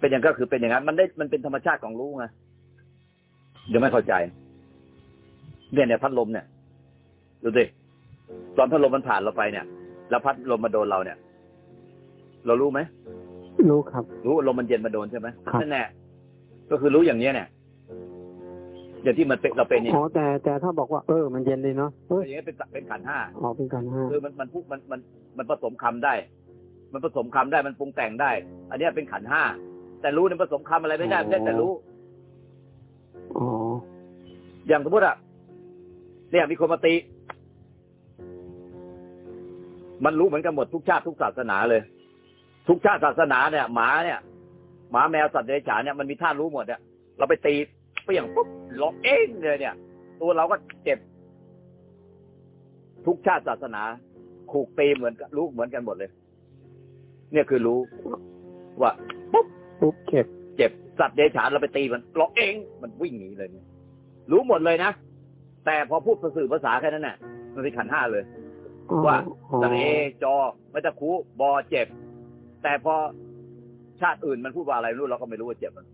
เป็นอย่างก็คือเป็นอย่างนั้นมันได้มันเป็นธรรมชาติของรู้ไงเดี๋ยวไม่เข้าใจเนี่ยเนี่ยพัดลมเนี่ยดูดิตอนพัดลมมันผ่านเราไปเนี่ยแล้วพัดลมมาโดนเราเนี่ย เรารู้ไหมรู้ครับ รู้ว่าลมมันเย็นมาโดนใช่ไหมครับนั่นแหละก็คือรู้อย่างเนี้ยเนี่ย อย่างที่มันเป็นเราเป็นเนี่ยอ๋อแต่แต่ถ้าบอกว่าเออมันเย็นเลยเนาะเอ้ยอย่างเงี้ยเป็นเป็นขันธ์ห้าอ๋อเป็นการห้าคือมันมันพูดมันมันมันผสมคำได้ มันผสมคำได้มันปรุงแต่งได้ อันเนี้ยเป็นขันธ์ห้าแต่รู้เนี่ยผสมคำอะไรไม่ได้ไม่ได้แต่รู้อ๋ออย่างสมมติอะเนี่ยมีคนมาตีมันรู้เหมือนกันหมดทุกชาติทุกศาสนาเลย ทุกชาติศาสนาเนี่ยหมาเนี่ยหมาแมวสัตว์เดรัจฉานเนี่ยมันมีท่ารู้หมดเนี่ยเราไปตี เปรี้ยงปุ๊บร้องเองเลยเนี่ย ตัวเราก็เจ็บ ทุกชาติศาสนาถูกตีเหมือนกันรู้เหมือนกันหมดเลย เนี่ยคือรู้ว่าปุ๊บปุ๊บเก็บ เจ็บสัตว์เดรัจฉานเราไปตีมันร้องเองมันวิ่งหนีเลยเนี่ยรู้หมดเลยนะแต่พอพูดสื่อภาษาแค่นั้นน่ะมันเป็นขันธ์ห้าเลยอ๋อว่าอ๋อสังเอจอไม่ตะคูบอเจ็บ แต่พอชาติอื่นมันพูดว่าอะไรไม่รู้เราก็ไม่รู้ว่าเจ็บมัน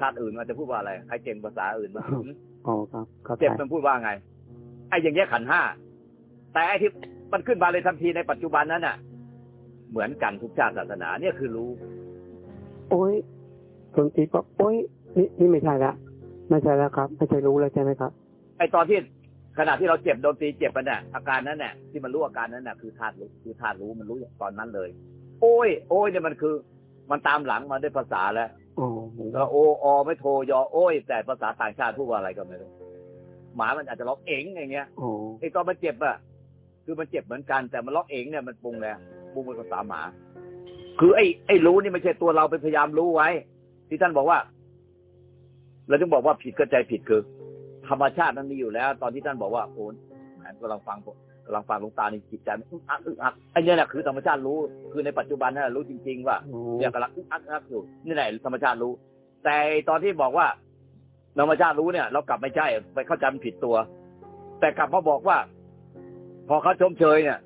ชาติอื่นมันจะพูดว่าอะไรใครเก่งภาษาอื่นบ้างอ๋อครับเข้าใจเจ็บมันพูดว่าไงไอ้อย่างเงี้ยขันธ์ห้าแต่ไอ้ที่มันขึ้นมาเลยทันทีในปัจจุบันนั้นน่ะ เหมือนกันทุกชาติศาสนาเนี่ยคือรู้ โอ้ยดนตรีก็โอ้ยนี่นี่ไม่ใช่ละไม่ใช่แล้วครับ ไม่ใช่รู้แล้วใช่ไหมครับ ไอ้ตอนที่ขณะที่เราเจ็บโดนตีเจ็บมันเนี่ยอาการนั้นเนี่ยที่มันรู้อาการนั้นน่ะคือธาตุรู้คือธาตุรู้มันรู้ตอนนั้นเลย โอ้ย โอ้ยเนี่ยมันคือ มันตามหลังมาด้วยภาษาแล้ว อ๋อแล้วโอออไม่โทยอโอ้ย แต่ภาษาต่างชาติพูดว่าอะไรก็ไม่รู้หมามันอาจจะร้องเอ๋งอย่างเงี้ยอ๋อไอ้ตอนมันเจ็บอะคือมันเจ็บเหมือนกัน แต่มันร้องเอ๋งเนี่ยมันปรุงแล้วปรุงเป็นภาษาหมา คือไอ้ไอ้รู้นี่ไม่ใช่ตัวเราไปพยายามรู้ไว้ ที่ท่านบอกว่าเราจึงบอกว่าผิดก็ใจผิดคือ ธรรมชาติมันมีอยู่แล้ว ตอนที่ท่านบอกว่าโอ้แหมกำลังฟังกำลังฟังหลวงตานี่จิตใจมันอึกอักอึกอักไอ้เนี่ยแหละคือธรรมชาติรู้คือในปัจจุบันนั่นแหละรู้จริง ๆ ว่าอ๋อเนี่ยกำลังอึกอักอึกอักอยู่นี่แหละธรรมชาติรู้ แต่ตอนที่บอกว่าธรรมชาติรู้เนี่ย เรากลับไม่ใช่ไปเข้าใจมันผิดตัว แต่กลับมาบอกว่า พอเขาชมเชยเนี่ย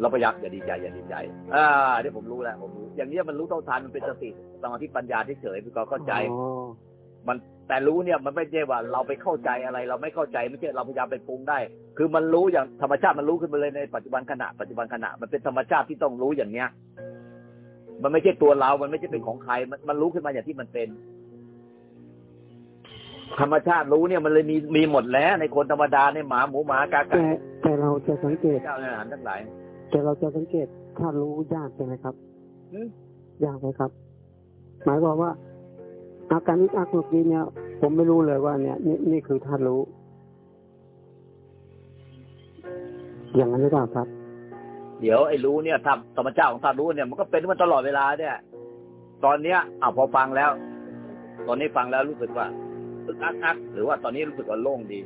เราพยายามอย่าดีใจอย่าดีใจ อ่าเดี๋ยวผมรู้แล้วผมรู้อย่างนี้ยมันรู้เท่าทันมันเป็นสติสมาธิปัญญาที่เฉยๆพี่ก็เข้าใจอ๋อมัน แต่รู้เนี่ยมันไม่ใช่ว่าเราไปเข้าใจอะไร เราไม่เข้าใจไม่ใช่เราพยายามไปปรุงได้ คือมันรู้อย่างธรรมชาติมันรู้ขึ้นมาเลยในปัจจุบันขณะปัจจุบันขณะมันเป็นธรรมชาติที่ต้องรู้อย่างเนี้ย มันไม่ใช่ตัวเรา มันไม่ใช่เป็นของใคร มันมันรู้ขึ้นมาอย่างที่มันเป็น ธรรมชาติรู้เนี่ยมันเลยมีมีหมดแล้ว ในคนธรรมดาในหมาหมูหมากาไก่แต่แต่เราจะสังเกตเจ้าอาหารทั้งหลายแต่เราจะสังเกตถ้ารู้ยากใช่ไหมครับอืมยากไหมครับ หมายความว่า อาการอึกอักเมื่อกี้เนี่ย ผมไม่รู้เลยว่าเนี่ยนี่นี่คือธาตุรู้ อย่างนั้นหรือเปล่าครับ เดี๋ยวไอ้รู้เนี่ยธรรมธรรมชาติของธาตุรู้เนี่ยมันก็เป็นมันตลอดเวลาเนี่ย ตอนเนี้ยอะพอฟังแล้ว ตอนนี้ฟังแล้วรู้สึกว่าอึกอักอักหรือว่าตอนนี้รู้สึกว่าโล่งดี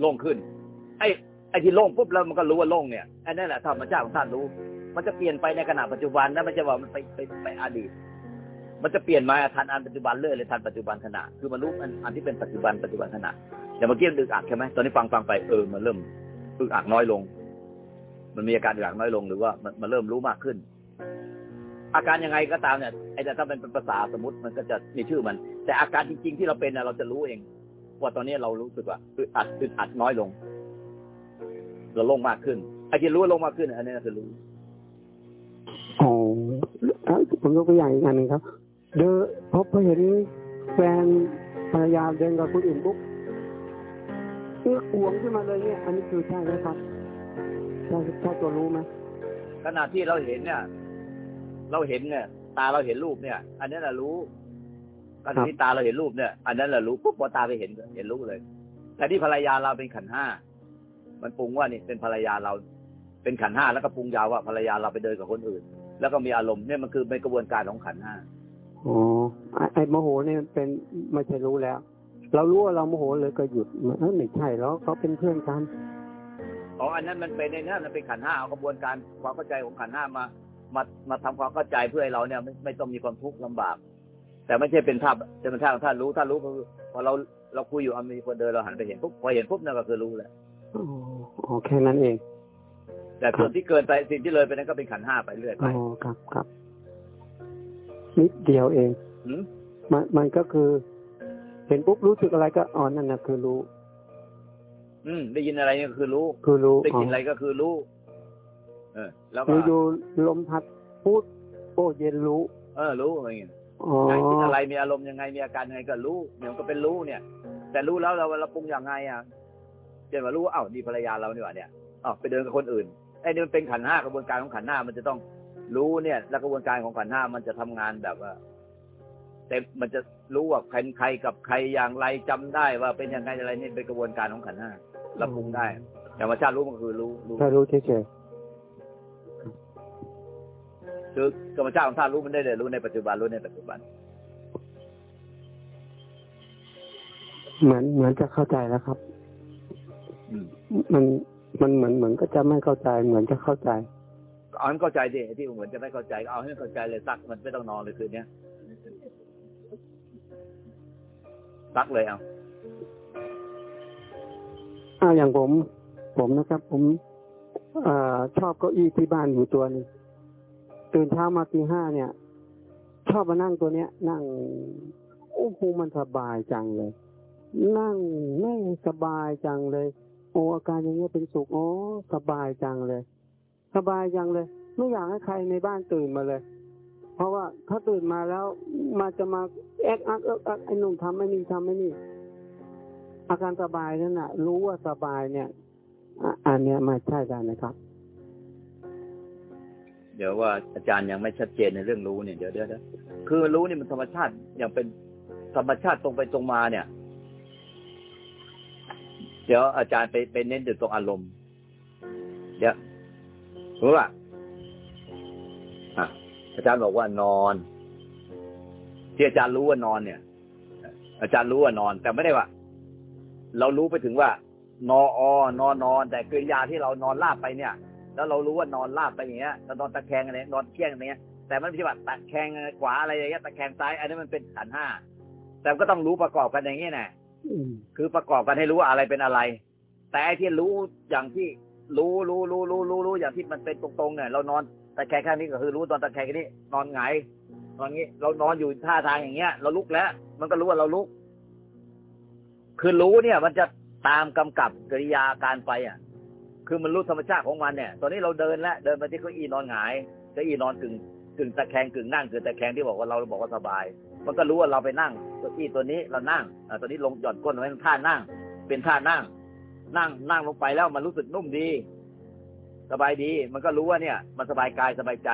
โล่งขึ้น ไอ้ไอ้ที่โล่งปุ๊บแล้วมันก็รู้ว่าโล่งเนี่ยไอ้นั่นแหละธรรมชาติของธาตุรู้ มันจะเปลี่ยนไปในขณะปัจจุบันนะม่ใช่ว่ามันไปไปไปอดีต มันจะเปลี่ยนมาทันอันปัจจุบันเรื่อยเลยทันปัจจุบันขณะคือมันรู้อันอันที่เป็นปัจจุบันปัจจุบันขณะอย่เมื่อกี้อึกอักใช่ไหมตอนนี้ฟังฟังไปเออมันเริ่มอึกอักน้อยลง มันมีอาการอึกอักน้อยลงหรือว่ามันมันเริ่มรู้มากขึ้น อาการยังไงก็ตามเนี่ยไอ้แต่ถ้าเป็นภาษาสมมติมันก็จะมีชื่อมัน แต่อาการจริง ๆ ที่เราเป็นน่ะเราจะรู้เองว่าตอนนี้เรารู้สึกว่าอึดอัดอึดอัดน้อยลงเราลงมากขึ้นไอ้ที่รู้ว่าลงมากขึ้น อันนี้คือรู้อ๋อผมยกตัวอย่างอีกอันหนึ่งครับ เดอพบพอเห็นแฟนภรรยาเดินกับคนอื่นปุ๊บเอื้ออวงขึ้นมาเลยเนี่ย อันนี้คือใช่ไหมครับใช่ใช่ตัวรู้ไหมขณะที่เราเห็นเนี่ย เราเห็นเนี่ย ตาเราเห็นรูปเนี่ย อันนี้แหละรู้ขณะที่ตาเราเห็นรูปเนี่ย อันนั้นแหละรู้ปุ๊บพอตาไปเห็นเห็นรู้เลย แต่ที่ภรรยาเราเป็นขันธ์ห้ามันปรุงว่านี่เป็นภรรยาเราเป็นขันธ์ห้าแล้วก็ปรุงยาวว่าภรรยาเราไปเดินกับคนอื่น แล้วก็มีอารมณ์เนี่ยมันคือเป็นกระบวนการของขันธ์ห้า อ๋อไอ้ไอ้โมโหเนี่ยเป็นไม่ใช่รู้แล้ว เรารู้ว่าเราโมโหเลยก็หยุดเออไม่ใช่แล้วเขาเป็นเพื่อนกันอ๋ออันนั้นมันเป็นในนั้นมันเป็นขันธ์ห้าเอากระบวนการความเข้าใจของขันธ์ห้ามา มามาทำความเข้าใจเพื่อให้เราเนี่ยไม่ไม่ต้องมีความทุกข์ลำบาก แต่ไม่ใช่เป็นภาพจะเป็นท่าของท่านรู้ท่านรู้คือพอเราเราคุยอยู่อะมีคนเดินเราหันไปเห็นปุ๊บพอเห็นปุ๊บนั่นก็คือรู้แล้วอ๋ออ๋อแค่นั้นเอง แต่ส่วนที่เกินไปสิ่งที่เลยไปนั้นก็เป็นขันธ์ห้าไปเรื่อยไปอ๋อครับครับ นิดเดียวเองหืมมันมันก็คือ เห็นปุ๊บรู้สึกอะไรก็อ๋อนั่นนะคือรู้ อืม ได้ยินอะไรก็คือรู้ คือรู้ได้กินอะไรก็คือรู้ เออ แล้วก็รู้อยู่ลมพัดพูดโอ้เย็นรู้ เออ รู้อะไรอย่างเงี้ยอ๋อใจคิดอะไรมีอารมณ์ยังไงมีอาการยังไงก็รู้เนี่ยมันก็เป็นรู้เนี่ย แต่รู้แล้วเราเราปรุงอย่างไงอะเช่นว่ารู้ว่าอ้าวนี่ภรรยาเรานี่หว่าเนี่ยอ้าวไปเดินกับคนอื่นไอ้นี่มันเป็นขันธ์ห้ากระบวนการของขันธ์ห้ามันจะต้อง รู้เนี่ยแล้วกระบวนการของขันธ์ห้ามันจะทำงานแบบว่าเต็มมันจะรู้ว่าใครใครกับใครอย่างไรจำได้ว่าเป็นยังไงอะไรนี่เป็นกระบวนการของขันธ์ห้าเราปรุงได้ธรรมชาติรู้มันคือรู้รู้แค่รู้เฉยคือกรรมชาติของธาตุรู้มันได้เลยรู้ในปัจจุบันรู้ในปัจจุบันๆเหมือนเหมือนจะเข้าใจแล้วครับอืมมันมันเหมือนเหมือนก็จะไม่เข้าใจ เหมือนจะเข้าใจ เอาให้เข้าใจดิที่เหมือนจะไม่เข้าใจก็เอาให้เข้าใจเลยซักมันไม่ต้องนอนเลยคืนนี้ยซักเลยเอาอ่าอย่างผม ผมนะครับ ผมอชอบเก้าอี้ที่บ้านอยู่ตัวนึงตื่นเช้ามาตีห้าเนี่ย ชอบมานั่งตัวเนี้ย นั่งโอ้โหมันสบายจังเลย นั่งไม่สบายจังเลย โอ้อาการอย่างเงี้ยเป็นสุขโอ้สบายจังเลย สบายจังเลย ไม่อยากให้ใครในบ้านตื่นมาเลย เพราะว่าถ้าตื่นมาแล้วมาจะมาแอกอักเอิกอักไอ้หนุ่มทำไม่นี่ทำไม่นี่ อาการสบายนั่นน่ะ รู้ว่าสบายเนี่ยอันเนี้ยไม่ใช่กันนะครับ เดี๋ยวว่าอาจารย์ยังไม่ชัดเจนในเรื่องรู้เนี่ยเดี๋ยวเดี๋ยวเดี๋ยวคือรู้นี่มันธรรมชาติอย่างเป็นธรรมชาติตรงไปตรงมาเนี่ย เดี๋ยวอาจารย์ไปไปเน้นอยู่ตรงอารมณ์ เดี๋ยว รู้ป่ะอะอาจารย์บอกว่านอน ที่อาจารย์รู้ว่านอนเนี่ย อาจารย์รู้ว่านอน แต่ไม่ได้ว่า เรารู้ไปถึงว่า นออนอนอน แต่กริยาที่เรานอนราบไปเนี่ย แล้วเรารู้ว่านอนราบไปอย่างเงี้ยเรานอนตะแคงอะไรนอนเที่ยงอะไรเงี้ยแต่มันไม่ใช่ว่าตะแคงขวาอะไรอย่างเงี้ยตะแคงซ้าย อันนี้มันเป็นขันธ์ห้าแต่ก็ต้องรู้ประกอบกันอย่างเงี้ยนะอืมคือประกอบกันให้รู้ว่าอะไรเป็นอะไร แต่ไอ้ที่รู้อย่างที่ รู้รู้รู้รู้รู้รู้อย่างที่มันเป็นตรงๆเนี่ยเรานอนตะแคงข้างนี้ก็คือรู้ตอนตะแคงนี้ นอนหงายนอนงี้ เรานอนอยู่ท่าทางอย่างเงี้ย เราลุกแล้ว มันก็รู้ว่าเราลุก คือรู้เนี่ย มันจะตามกำกับกิริยาการไปอะ คือมันรู้ธรรมชาติของมันเนี่ย ตอนนี้เราเดินแล้วเดินไปที่เก้าอี้นอนหงายเก้าอี้นอนกึ่งกึ่งตะแคงกึ่งนั่งกึ่งตะแคงที่บอกว่าเราบอกว่าสบาย มันก็รู้ว่าเราไปนั่งเก้าอี้ตัวนี้เรานั่งอ่าตัวนี้ลงหย่อนก้นไว้ท่านั่ง เป็นท่านั่ง นั่งนั่งลงไปแล้วมันรู้สึกนุ่มดี สบายดี มันก็รู้ว่าเนี่ย มันสบายกายสบายใจ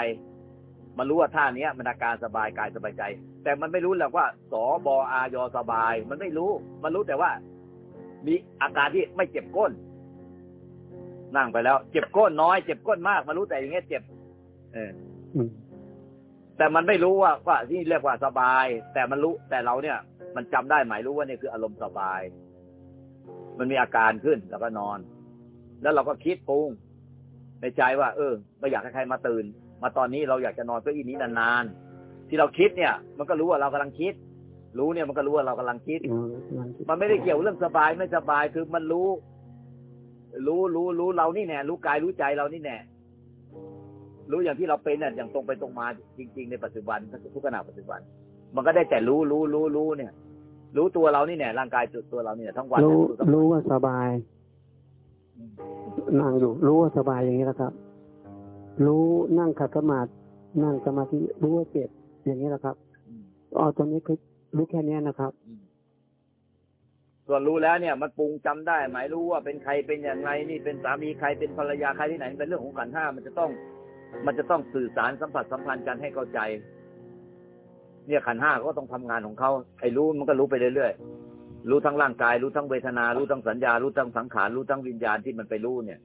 มันรู้ว่าท่าเนี้ยมันอาการสบายกายสบายใจ แต่มันไม่รู้หรอกว่าสบอายสบาย มันไม่รู้ มันรู้แต่ว่า มีอาการที่ไม่เจ็บก้น นั่งไปแล้ว เจ็บก้นน้อย เจ็บก้นมาก มันรู้แต่อย่างเงี้ยเจ็บ เอออืมแต่มันไม่รู้ว่าว่าที่เรียกว่าสบาย แต่มันรู้แต่เราเนี่ย มันจำได้หมายรู้ว่านี่คืออารมณ์สบาย มันมีอาการขึ้นแล้วก็นอน แล้วเราก็คิดปรุงในใจว่า เออไม่อยากให้ใครมาตื่น มาตอนนี้เราอยากจะนอนเก้าอี้นี้นานๆที่เราคิดเนี่ย มันก็รู้ว่าเรากำลังคิด รู้เนี่ยมันก็รู้ว่าเรากำลังคิดอืมมันมันไม่ได้เกี่ยวเรื่องสบายไม่สบายคือมันรู้ รู้รู้รู้เรานี่แน่รู้กายรู้ใจเรานี่แน่รู้อย่างที่เราเป็นเนี่ยอย่างตรงไปตรงมาจริง ๆ ในปัจจุบันทุกขณะปัจจุบัน มันก็ได้แต่รู้รู้รู้รู้เนี่ย รู้ตัวเรานี่แน่ร่างกายจุดตัวเราเนี่ยทั้งวันรู้เนี่ยทั้งวันรู้ว่าสบายนั่งอยู่ รู้ว่าสบายอย่างนี้แหละครับ รู้นั่งขัดสมาธินั่งสมาธิรู้ว่าเจ็บอย่างนี้แหละครับอืมอ๋อตอนนี้คือรู้แค่เนี้ยนะครับอืมส่วนรู้แล้วเนี่ยมันปรุงจำได้หมายรู้ว่าเป็นใครเป็นอย่างไรนี่เป็นสามีใครเป็นภรรยาใครที่ไหนเป็นเรื่องของขันธ์ห้ามันจะต้อง มันจะต้องสื่อสารสัมผัสสัมพันธ์กันให้เข้าใจ เนี่ยขันห้าก็ต้องทำงานของเขาไอ้รู้มันก็รู้ไปเรื่อยๆรู้ทั้งร่างกายรู้ทั้งเวทนา รู้ทั้งสัญญา รู้ทั้งสังขารรู้ทั้งวิญญาณที่มันไปรู้เนี่ย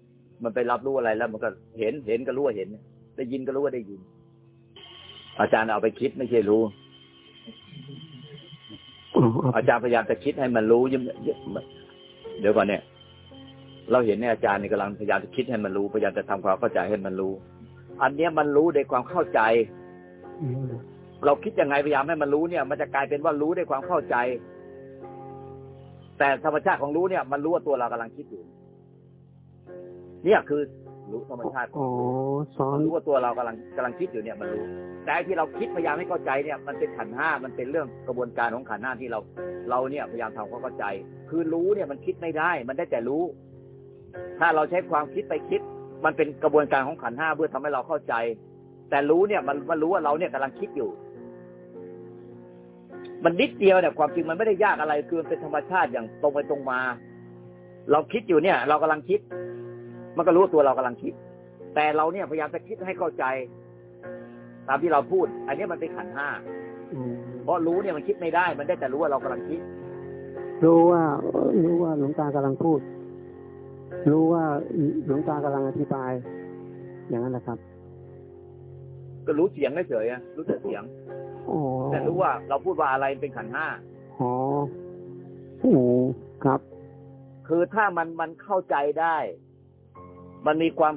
มันไปรับรู้อะไรแล้ว มันก็เห็นเห็นก็รู้ว่าเห็นได้ยินก็รู้ว่าได้ยิน อาจารย์เอาไปคิดไม่ใช่รู้ อาจารย์พยายามจะคิดให้มันรู้ยิ่งเดี๋ยวก่อนเนี่ย เราเห็นเนี่ยอาจารย์นี่กำลังพยายามจะคิดให้มันรู้พยายามจะทำความเข้าใจให้มันรู้ อันเนี้ยมันรู้ในความเข้าใจ เราคิดยังไงพยายามให้มันรู้เนี่ย มันจะกลายเป็นว่ารู้ด้วยความเข้าใจ แต่ธรรมชาติของรู้เนี่ย มันรู้ว่าตัวเรากำลังคิดอยู่ เนี่ยคือรู้ธรรมชาติอ๋อสอนมันรู้ว่าตัวเรากำลังกำลังคิดอยู่เนี่ยมันรู้ แต่ไอ้ที่เราคิดพยายามให้เข้าใจเนี่ย มันเป็นขันธ์ห้ามันเป็นเรื่องกระบวนการของขันธ์ห้าที่เรา เราเนี่ยพยายามทำความเข้าใจ คือรู้เนี่ยมันคิดไม่ได้ มันได้แต่รู้ ถ้าเราใช้ความคิดไปคิด มันเป็นกระบวนการของขันธ์ห้าเพื่อทำให้เราเข้าใจ แต่รู้เนี่ยมันมันรู้ว่าเราเนี่ยกำลังคิดอยู่ มันนิดเดียวเนี่ยความจริงมันไม่ได้ยากอะไรคือมันเป็นธรรมชาติอย่างตรงไปตรงมา เราคิดอยู่เนี่ย เรากำลังคิด มันก็รู้ว่าตัวเรากำลังคิด แต่เราเนี่ยพยายามจะคิดให้เข้าใจ ตามที่เราพูด อันนี้มันเป็นขันธ์ห้าอืมเพราะรู้เนี่ยมันคิดไม่ได้ มันได้แต่รู้ว่าเรากำลังคิด รู้ว่า รู้ว่าหลวงตากำลังพูด รู้ว่าหลวงตากำลังอธิบาย อย่างนั้นแหละครับ ก็รู้เสียงเฉยๆอะรู้แต่เสียงอ๋อ แต่รู้ว่าเราพูดว่าอะไรเป็นขันธ์ห้าอ๋อโอ้ครับ คือถ้ามันมันเข้าใจได้ มันมีความ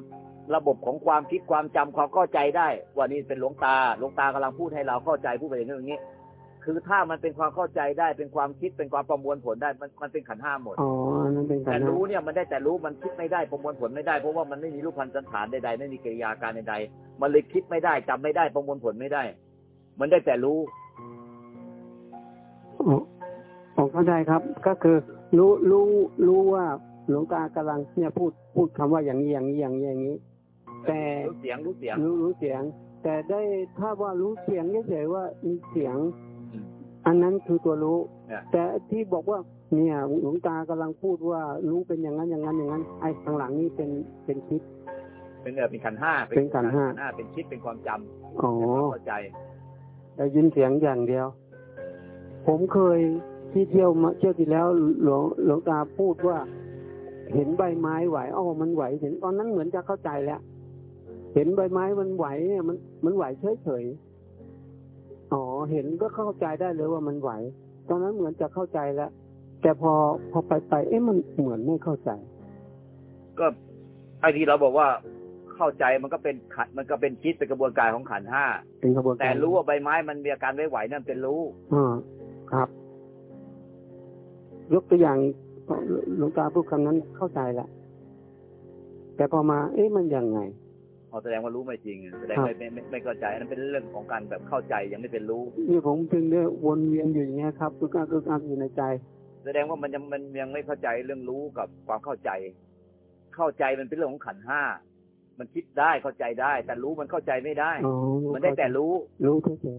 ระบบของความคิดความจำความเข้าใจได้ ว่านี่เป็นหลวงตาหลวงตากำลังพูดให้เราเข้าใจพูดไปอย่างนี้อย่างนี้คือถ้ามันเป็นความเข้าใจได้เป็นความคิดเป็นความประมวลผลได้ มันมันเป็นขันธ์ห้าหมดอ๋ออันนั้นเป็นแต่การรู้เนี่ยมันได้แต่รู้มันคิดไม่ได้ประมวลผลไม่ได้เพราะว่ามันไม่มีรูปพันธ์สันฐานใดๆไม่มีกิริยาการใดๆมันเลยคิดไม่ได้จำไม่ได้ประมวลผลไม่ได้ มันได้แต่รู้อ๋ออ๋อผมเข้าใจครับ ก็คือ รู้รู้รู้ว่าหลวงตากำลังเนี่ยพูดพูดคำว่าอย่างนี้อย่างนี้อย่างนี้อย่างนี้ แต่รู้เสียงรู้เสียงรู้รู้เสียง แต่ได้ถ้าว่ารู้เสียงเฉยๆว่ามีเสียงอืมอันนั้นคือตัวรู้เนี่ยแต่ที่บอกว่าเนี่ยหลวงตากำลังพูดว่ารู้เป็นอย่างนั้นอย่างนั้นอย่างนั้น ไอ้ข้างหลังนี่เป็นเป็นคิด เป็นเออเป็นขันธ์ห้าเป็นขันธ์ห้าเป็นคิดเป็นความจำอ๋อเป็นความเข้าใจ ได้ยินเสียงอย่างเดียว ผมเคยที่เที่ยวมาเที่ยวที่แล้วหลวงหลวงตาพูดว่า เห็นใบไม้ไหวอ๋อมันไหวเห็นตอนนั้นเหมือนจะเข้าใจแล้ว เห็นใบไม้มันไหวเนี่ยมันมันไหวเฉยเฉยๆอ๋อเห็นก็เข้าใจได้เลยว่ามันไหว ตอนนั้นเหมือนจะเข้าใจแล้วแต่พอพอไปไป เอ๊ะมันเหมือนไม่เข้าใจ ก็ไอ้ที่เราบอกว่า เข้าใจมันก็เป็นขันมันก็เป็นคิดเป็นกระบวนการของขันธ์ห้าเป็นกระบวนการแต่รู้ว่าใบไม้มันมีอาการไม่ไหวนั่นเป็นรู้อ่าครับ ยกตัวอย่างหลวงตาพูดคำนั้นเข้าใจแล้วแต่พอมา เอ๊ะมันยังไงพอแสดงว่ารู้ไม่จริงแสดงครับไม่ไม่ไม่ไม่เข้าใจนั่นเป็นเรื่องของการแบบเข้าใจยังไม่เป็นรู้นี่ผมถึงได้วนเวียนอยู่อย่างเงี้ยครับคือการคือการอยู่ในใจ แสดงว่ามันยังมันยังไม่เข้าใจเรื่องรู้กับความเข้าใจ เข้าใจมันเป็นเรื่องของขันธ์ห้า มันคิดได้เข้าใจได้ แต่รู้มันเข้าใจไม่ได้อ๋อมันได้แต่รู้ รู้เฉย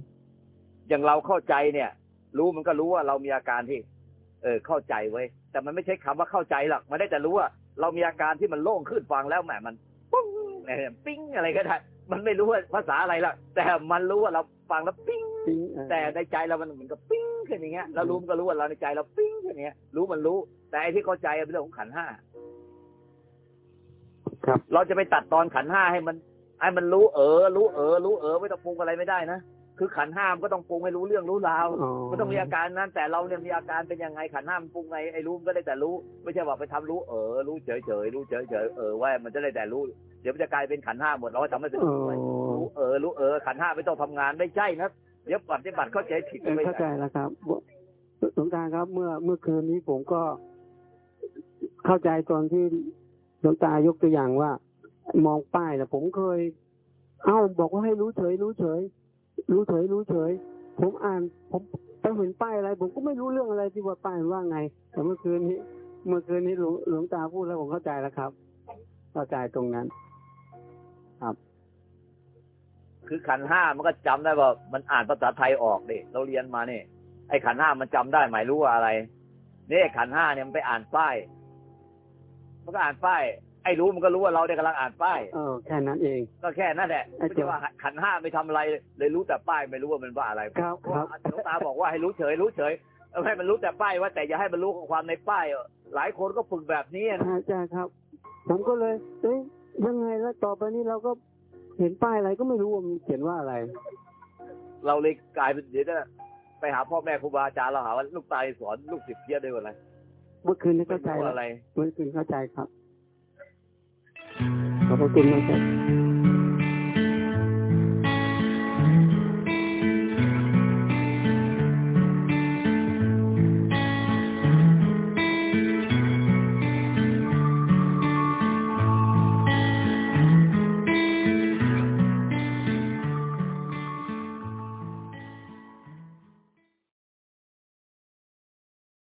อย่างเราเข้าใจเนี่ย รู้มันก็รู้ว่าเรามีอาการที่ เออ เข้าใจไว้ยแต่มันไม่ใช่คำว่าเข้าใจหรอกมันได้แต่รู้ว่า เรามีอาการที่มันโล่งขึ้นฟังแล้วแหมมันปุ้งเนี่ยปิ้งอะไรก็ได้มันไม่รู้ว่าภาษาอะไรละแต่มันรู้ว่าเราฟังแล้วปิ้งๆจริงเออแต่ในใจเรามันเหมือนกับปิ้งขึ้นอย่างเงี้ยเรารู้มันก็รู้ว่าเราในใจเราปิ้งขึ้นอย่างเงี้ยรู้มันรู้ แต่ไอ้ที่เข้าใจเป็นเรื่องของขันธ์ห้า ครับ เราจะไปตัดตอนขันธ์ห้าให้มันให้มันรู้เออ รู้เออ รู้เออไม่ต้องปรุงอะไรไม่ได้นะคือขันธ์ห้ามันก็ต้องปรุงให้รู้เรื่องรู้ราวอ๋อมันต้องมีอาการนั้นแต่เราเนี่ยมีอาการเป็นยังไงขันธ์ห้ามันปรุงไงไอ้รู้มันก็ได้แต่รู้ ไม่ใช่ว่าไปทำรู้เออ รู้เฉยเฉยๆรู้เฉยเฉยๆเออว่ามันจะได้แต่รู้เดี๋ยวมันจะกลายเป็นขันธ์ห้าหมดเราก็ทำไม่เป็นอ๋อรู้รู้เออ รู้เออ ขันธ์ห้าไม่ต้องทำงานไม่ใช่นะเดี๋ยวปฏิบัติเข้าใจผิดเออไปเข้าใจแล้วครับหลวงตาครับ เมื่อเมื่อคืนนี้ผมก็เข้าใจตอนที่ หลวงตายกตัวอย่างว่า มองป้ายนะผมเคย เอ้าบอกว่าให้รู้เฉย รู้เฉย รู้เฉย รู้เฉย ผมอ่าน ผมไปเห็นป้ายอะไร ผมก็ไม่รู้เรื่องอะไรที่ว่าป้ายว่าไง แต่เมื่อคืนนี้ เมื่อคืนนี้หลวงหลวงตาพูดแล้วผมเข้าใจแล้วครับ เข้าใจตรงนั้น ครับ คือขันห้ามันก็จำได้ว่า มันอ่านภาษาไทยออกดิเราเรียนมาเนี่ยไอ้ขันห้ามันจำได้หมายรู้ว่าอะไรนี่ขันห้าเนี่ยมันไปอ่านป้าย มันก็อ่านป้ายไอ้รู้มันก็รู้ว่าเราเนี่ยกำลังอ่านป้ายเออแค่นั้นเอง ก็แค่นั้นแหละไอ้ไม่เจ้าใช่ว่าขันธ์ห้าไม่ทำอะไรเลยรู้แต่ป้ายไม่รู้ว่ามันว่าอะไรครับเพราะครับว่าหลวงตาบอกว่าให้รู้เฉยรู้เฉยเอาให้มันรู้แต่ป้ายว่าแต่อย่าให้มันรู้ความในป้าย หลายคนก็ฝึกแบบนี้นะใช่ใช่ครับ ผมก็เลยเอ้ยยังไงแล้วต่อไปนี้เราก็เห็นป้ายอะไรก็ไม่รู้ว่ามันเขียนว่าอะไร เราเลยกลายเป็นเดี๋ยวจะไปหาพ่อแม่ครูบาอาจารย์เราหาว่าลูกตายสอนลูกศิษย์เพี้ยนได้ว่าอะไร เมื่อคืนนี้ไม่เข้าใจรู้แล้วอะไร เมื่อคืนเข้าใจครับ ขอบพระคุณมากครับ